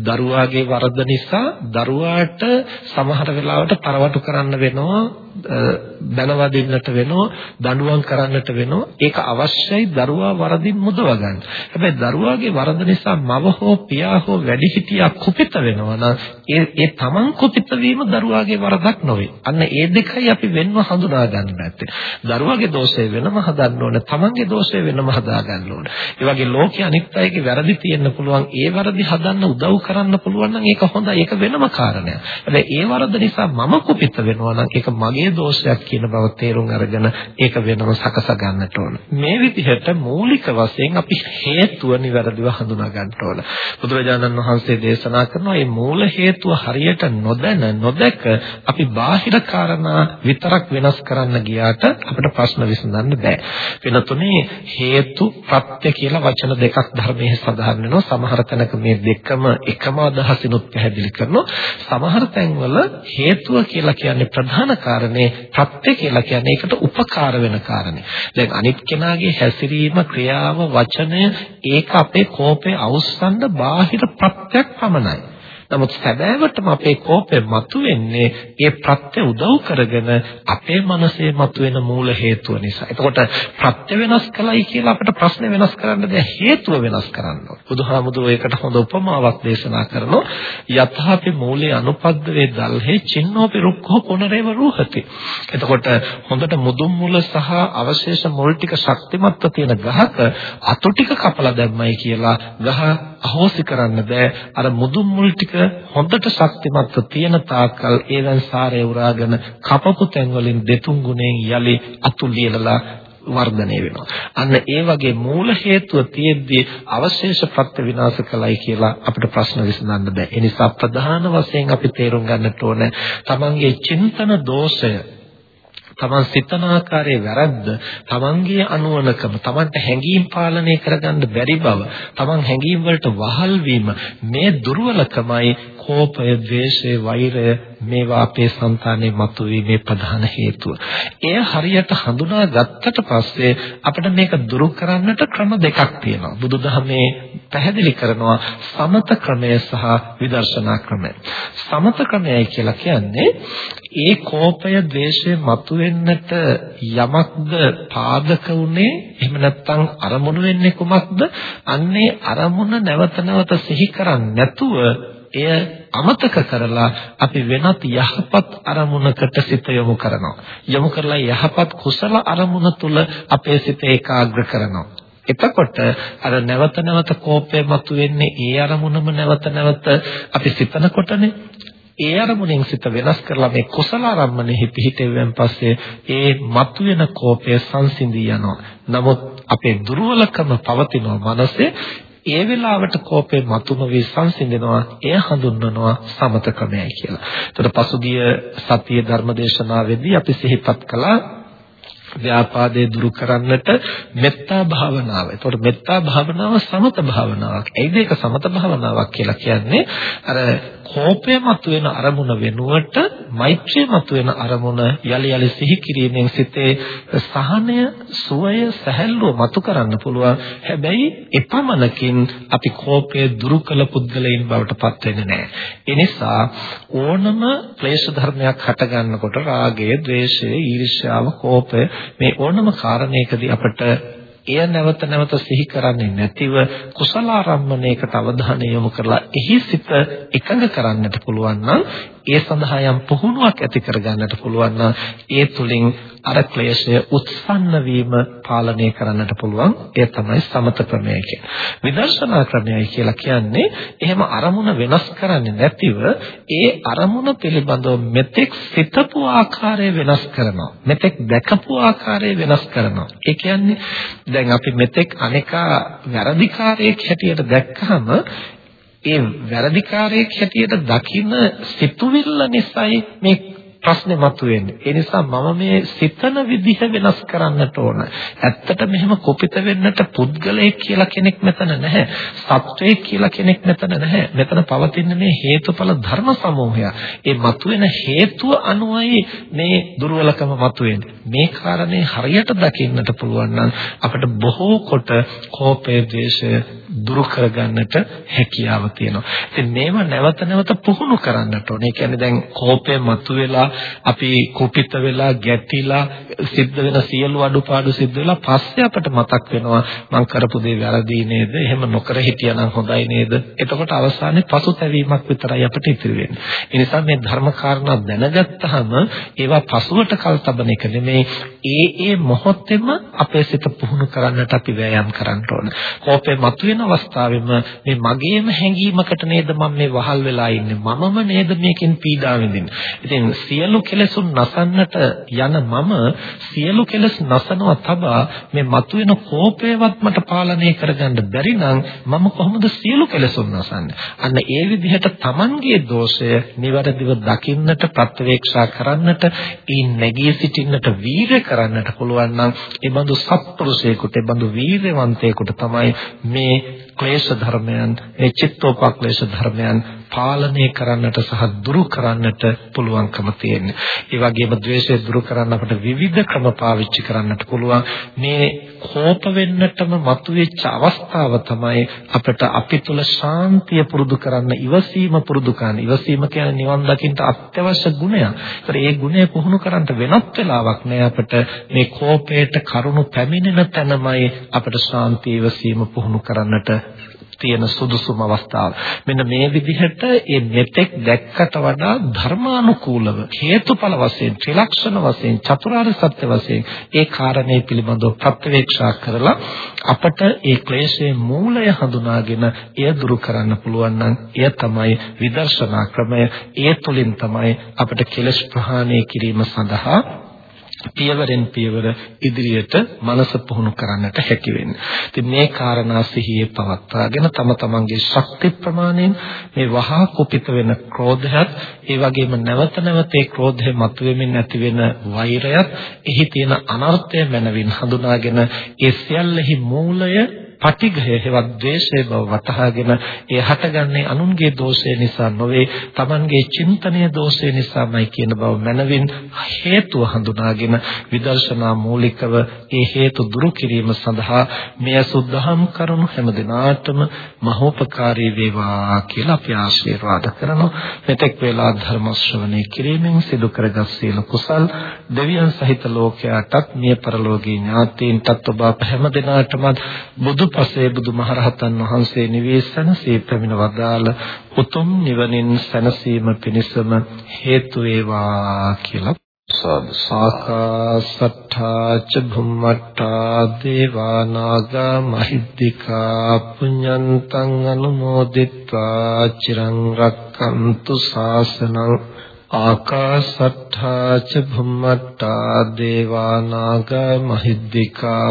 දරුවාගේ වරද නිසා දරුවාට සමහර වෙලාවට තරවටු කරන්න වෙනවා බැනවදින්නට වෙනවා දඬුවම් කරන්නට වෙනවා ඒක අවශ්‍යයි දරුවා වරදින් මුදව ගන්න. හැබැයි දරුවාගේ වරද නිසා මව හෝ පියා හෝ වැඩිහිටියා කුපිත වෙනවා නම් ඒ ඒ තමන් කුපිත වීම දරුවාගේ වරදක් නොවේ. අන්න ඒ දෙකයි අපි වෙන්ව හඳුනා ගන්න නැත්තේ. දරුවාගේ දෝෂය වෙනම හදන්න ඕන, තමන්ගේ දෝෂය වෙනම හදා ගන්න ඕන. ඒ වගේ ලෝකයේ අනිත් අයගේ වැරදි තියෙන්න පුළුවන්. ඒ වැරදි හදන්න උදව් කරන්න පුළුවන් නම් ඒක හොඳයි. ඒක වෙනම කාරණයක්. හැබැයි ඒ වරද නිසා මම කුපිත වෙනවා නම් ඒක මගේ ඒ දෝෂයක් කියන බව තේරුම් අරගෙන ඒක වෙනම සකස ගන්නට ඕන. මේ විදිහට මූලික වශයෙන් අපි හේතුව නිවැරදිව හඳුනා ගන්න ඕන. බුදුරජාණන් වහන්සේ දේශනා කරනවා මේ මූල හේතුව හරියට නොදැන නොදැක අපි බාහිර කාරණා විතරක් වෙනස් කරන්න ගියාට අපිට ප්‍රශ්න විසඳන්න බෑ. වෙනතුනේ හේතු ප්‍රත්‍ය කියලා වචන දෙකක් ධර්මයේ සඳහන් වෙනවා. සමහර තැනක මේ දෙකම එකම අදහසිනුත් පැහැදිලි කරනවා. සමහර තැන්වල හේතුව කියලා කියන්නේ ප්‍රධාන කාරණේ කාරණේ ප්‍රත්‍ය කියලා කියන්නේ ඒකට උපකාර වෙන කාරණේ. දැන් අනිත් කෙනාගේ හැසිරීම, ක්‍රියාව, වචනය ඒක අපේ කෝපය අවස්සන්න බාහිර ප්‍රත්‍යක් පමණයි. නමුත් සැබෑවටම අපේ කෝපය මතුවෙන්නේ ඒ ප්‍රත්‍ය උදව් කරගෙන අපේ මනසේ මතුවෙන මූල හේතුව නිසා. එතකොට ප්‍රත්‍ය වෙනස් කළයි කියලා අපිට ප්‍රශ්නේ වෙනස් කරන්න බෑ හේතුව වෙනස් කරන්න ඕනේ. බුදුහාමුදුරුවෝ ඒකට හොඳ උපමාවක් දේශනා කරනවා. යථාපි මූලේ අනුපද්දවේ දල්හි චින්නෝපි රුක්ඛෝ පුනරේව රූහති. එතකොට හොඳට මුදුන් මුල සහ අවශේෂ මුල් ටික ශක්තිමත්ව තියෙන ගහක අතු ටික කපලා දැම්මයි කියලා ගහ අහෝසි කරන්න බෑ. අර මුදුන් මුල් ටික හොඳට ශක්තිමත්ව තියෙන තාක්කල් ඒවන් සාරය උරාගෙන කපපු තැන් වලින් දෙතුන් ගුණයෙන් යලි අතු ලියලලා වර්ධනය වෙනවා. අන්න ඒ වගේ මූල හේතුව තියෙද්දී අවශේෂ ප්‍රත්‍ය විනාශ කළයි කියලා අපිට ප්‍රශ්න විසඳන්න බෑ. ඒ නිසා ප්‍රධාන වශයෙන් අපි තේරුම් ගන්නට ඕන තමන්ගේ චින්තන දෝෂය තමන් සිතන ආකාරයේ වැරද්ද, තමන්ගේ අනුවණකම, තමන්ට හැඟීම් පාලනය කරගන්න බැරි බව, තමන් හැඟීම් වලට වහල් වීම මේ දුර්වලකමයි කෝපය, ද්වේෂය, වෛරය මේවා අපේ సంతානේ මතුවීමේ ප්‍රධාන හේතුව. එය හරියට හඳුනා ගත්තට පස්සේ අපිට මේක දුරු කරන්නට ක්‍රම දෙකක් තියෙනවා. බුදුදහමේ පැහැදිලි කරනවා සමත ක්‍රමය සහ විදර්ශනා ක්‍රමය. සමත ක්‍රමයයි කියලා කියන්නේ ඒ කෝපය, ද්වේෂය මතුවෙන්නට යමක්ද පාදක උනේ එහෙම නැත්නම් අරමුණු වෙන්නේ කුමක්ද? අන්නේ අරමුණ නැවත නැවත සිහි කරන්නේ නැතුව එය අමතක කරලා අපි වෙනත් යහපත් අරමුණකට සිත යොමු කරනවා. යොමු කරලා යහපත් කුසල අරමුණ තුල අපේ සිත ඒකාග්‍ර කරනවා. එතකොට අර නැවත නැවත කෝපය මතුවෙන්නේ ඒ අරමුණම නැවත නැවත අපි සිතනකොටනේ ඒ අරමුණෙන් සිත වෙනස් කරලා මේ කුසල ආරම්මණයෙහි පිහිටෙවෙන් පස්සේ ඒ මතුවෙන කෝපය සංසිඳී යනවා. නමුත් අපේ දුර්වලකම පවතින මනසේ ඒ වෙලාවට කෝපේ මතුනොවි සංසිඳෙනවා එය හඳුන්වනවා සමත ක්‍රමයයි කියලා. එතකොට පසුගිය සතියේ ධර්මදේශනාවේදී අපි සිහිපත් කළා ව්‍යාපාදේ දුරු කරන්නට මෙත්තා භාවනාව. එතකොට මෙත්තා භාවනාව සමත භාවනාවක්. ඒද ඒක සමත භාවනාවක් කියලා කියන්නේ අර කෝපය මතුවෙන අරමුණ වෙනුවට මෛත්‍රිය මතුවෙන අරමුණ යලි යලි සිහි කිරීමෙන් සිතේ සහනය, සුවය, සැහැල්ලුව මතු කරන්න පුළුවන්. හැබැයි එපමණකින් අපි කෝපය දුරු කළ පුද්ගලයන් බවට පත් වෙන්නේ නැහැ. ඒ නිසා ඕනම ක්ලේශ ධර්මයක් හටගන්නකොට රාගය, ద్వේෂය, ඊර්ෂ්‍යාව, කෝපය මේ ඕනම කාරණයකදී අපට එය නැවත නැවත සිහි කරන්නේ නැතිව කුසල ආරම්මණයකට අවධානය යොමු කරලා එහි සිත එකඟ කරන්නට පුළුවන් නම් ඒ සඳහා යම් පුහුණුවක් ඇති කරගන්නට පුළුවන් නම් ඒ තුලින් අර ක්ලේශය උත්සන්න වීම පාලනය කරන්නට පුළුවන් ඒ තමයි සමත ක්‍රමය කියන්නේ. විදර්ශනා ක්‍රමයයි කියලා කියන්නේ එහෙම අරමුණ වෙනස් කරන්නේ නැතිව ඒ අරමුණ පිළිබඳව මෙතෙක් සිතපු ආකාරය වෙනස් කරනවා. මෙතෙක් දැකපු ආකාරය වෙනස් කරනවා. ඒ කියන්නේ දැන් අපි මෙතෙක් අනේකා වැරදිකාරයෙක් හැටියට දැක්කහම ඒ වැරදිකාරයෙක් හැටියට දකින සිතුවිල්ල නිසායි මේ ප්‍රශ්නේ මතුවෙන්නේ. ඒ නිසා මම මේ සිතන විදිහ වෙනස් කරන්නට ඕන. ඇත්තට මෙහෙම කුපිත වෙන්නට පුද්ගලයෙක් කියලා කෙනෙක් මෙතන නැහැ. සත්වයෙක් කියලා කෙනෙක් මෙතන නැහැ. මෙතන පවතින මේ හේතුඵල ධර්ම සමූහය. ඒ මතුවෙන හේතුව අනුවයි මේ දුර්වලකම මතුවෙන්නේ. මේ කාරණේ හරියට දකින්නට පුළුවන් නම් අපිට බොහෝ කොට කෝපය, ද්වේෂය දුරු කරගන්නට හැකියාව තියෙනවා. ඉතින් මේව නැවත නැවත පුහුණු කරන්නට ඕනේ. ඒ කියන්නේ දැන් කෝපය මතුවෙලා අපි කුපිත වෙලා ගැටිලා සිද්ධ වෙන සියලු අඩුපාඩු සිද්ධ වෙලා පස්සේ අපට මතක් වෙනවා මං කරපු දේ වැරදි නේද? එහෙම නොකර හිටියනම් හොඳයි නේද? එතකොට අවසානයේ පසුතැවීමක් විතරයි අපිට ඉතිරි වෙන්නේ. ඒ නිසා මේ ධර්ම කාරණා දැනගත්තාම ඒවා පසුවට කල්තබන එක නෙමෙයි ඒ ඒ මොහොතේම අපේ සිත පුහුණු කරන්නට අපි වෑයම් කරන්න ඕන. කෝපය මතුවෙන අවස්ථාවෙම මේ මගේම හැඟීමකට නේද මම මේ වහල් වෙලා ඉන්නේ. මමම නේද මේකෙන් පීඩා විඳින්නේ. ඉතින් සියලු කෙලෙසුන් නසන්නට යන මම සියලු කෙලෙස් නසනවා තබා මේ මතුවෙන කෝපයවත් මට පාලනය කරගන්න බැරි නම් මම කොහොමද සියලු කෙලෙසුන් නසන්නේ? අන්න ඒ විදිහට Tamanගේ දෝෂය નિවරදිව දකින්නට ප්‍රත්‍යවේක්ෂා කරන්නට ඒ නැගී සිටින්නට වීරය කරන්නට පුළුවන් නම් ඒ බඳු සත්පුරුෂයෙකුට ඒ බඳු වීරවන්තයෙකුට තමයි මේ ක්ලේශ ධර්මයන් මේ චිත්තෝපක්ලේශ ධර්මයන් පාලනය කරන්නට සහ දුරු කරන්නට පුළුවන්කම තියෙන්නේ. ඒ වගේම ද්වේෂය දුරු කරන්න අපට විවිධ ක්‍රම පාවිච්චි කරන්නට පුළුවන්. මේ කෝප වෙන්නටම මතුවෙච්ච අවස්ථාව තමයි අපිට අපි තුල ශාන්තිය පුරුදු කරන්න, ඉවසීම පුරුදු කරන්න. ඉවසීම කියන්නේ නිවන් දකින්න අත්‍යවශ්‍ය ගුණයක්. ඒතර ඒ ගුණය පුහුණු කරන්න වෙනත් වෙලාවක් නෑ අපිට මේ කෝපයට කරුණු පැමිණෙන තැනමයි අපිට ශාන්තිය ඉවසීම පුහුණු කරන්නට තියෙන සුදුසුම අවස්ථාව. මෙන්න මේ විදිහට මේ මෙතෙක් දැක්කට වඩා ධර්මානුකූලව හේතුඵල වශයෙන් ත්‍රිලක්ෂණ වශයෙන් චතුරාර්ය සත්‍ය වශයෙන් ඒ කාරණේ පිළිබඳව ප්‍රත්‍යවේක්ෂා කරලා අපට ඒ ක්ලේශයේ මූලය හඳුනාගෙන එය දුරු කරන්න පුළුවන් නම් එය තමයි විදර්ශනා ක්‍රමය. ඒ තුලින් තමයි අපට කෙලෙස් ප්‍රහාණය කිරීම සඳහා පියවරෙන් පියවර ඉදිරියට මනස පුහුණු කරන්නට හැකි වෙන්නේ. ඉතින් මේ කාරණා සිහියේ පවත්වාගෙන තම තමන්ගේ ශක්ති ප්‍රමාණයෙන් මේ වහා කුපිත වෙන ක්‍රෝධයත් ඒ වගේම නැවත නැවත ඒ ක්‍රෝධය මතුවෙමින් ඇති වෙන වෛරයත් එහි තියෙන අනර්ථය මනවින් හඳුනාගෙන ඒ සියල්ලෙහි මූලය පටිඝය හෙවත් ද්වේෂය බව වටහාගෙන ඒ හටගන්නේ අනුන්ගේ දෝෂය නිසා නොවේ Tamanගේ චින්තනීය දෝෂය නිසාමයි කියන බව මනවින් හේතුව හඳුනාගෙන විදර්ශනා මූලිකව ඒ හේතු දුරු කිරීම සඳහා මෙය සුද්ධහම් කරුණු හැම දිනාටම මහෝපකාරී වේවා කියලා අපි ආශිර්වාද කරනවා. මෙතෙක් වේලා ධර්ම ශ්‍රවණය කිරීමෙන් සිදු කරගත් සීල කුසල් දෙවියන් සහිත ලෝකයාටත් මිය පරලෝකීය ඥාතීන්ටත් ඔබ අප හැම දිනාටම බුදු පසේ බුදුමහරහතන් වහන්සේ නිවේසන සී පැමිණ වදාළ උතුම් නිවනින් සැනසීම පිණිසම හේතු වේවා කියලා. සාදු. සාකා සත්තා ච භුම්මත්තා දේවා නාග මහිද්దికා පුඤ්ඤන්තං අනුමෝදිත්වා චිරං රක්칸තු ශාසනං ආකාසත්තා ච භුම්මත්තා දේවා නාග මහිද්దికා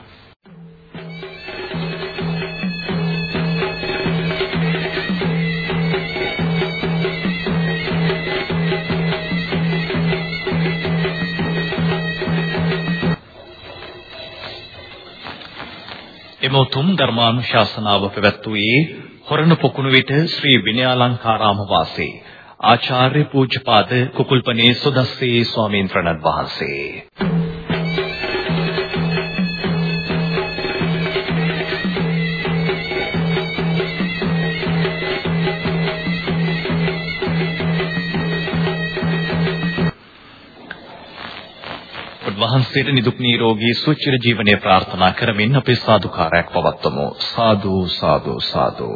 එම උතුම් ධර්මානුශාසනාව පැවැත්වුවේ හොරණ පොකුණු විට ශ්‍රී විනයාලංකාරාම වාසී ආචාර්ය පූජ්‍යපාද කුකුල්පනේ සුදස්සේ ස්වාමීන් වහන්සේ. වහන්සේට නිදුක් නිරෝගී සුවචිර ජීවනයේ ප්‍රාර්ථනා කරමින් අපේ සාදුකාරයක් පවත්වමු. සාදු සාදු සාදු.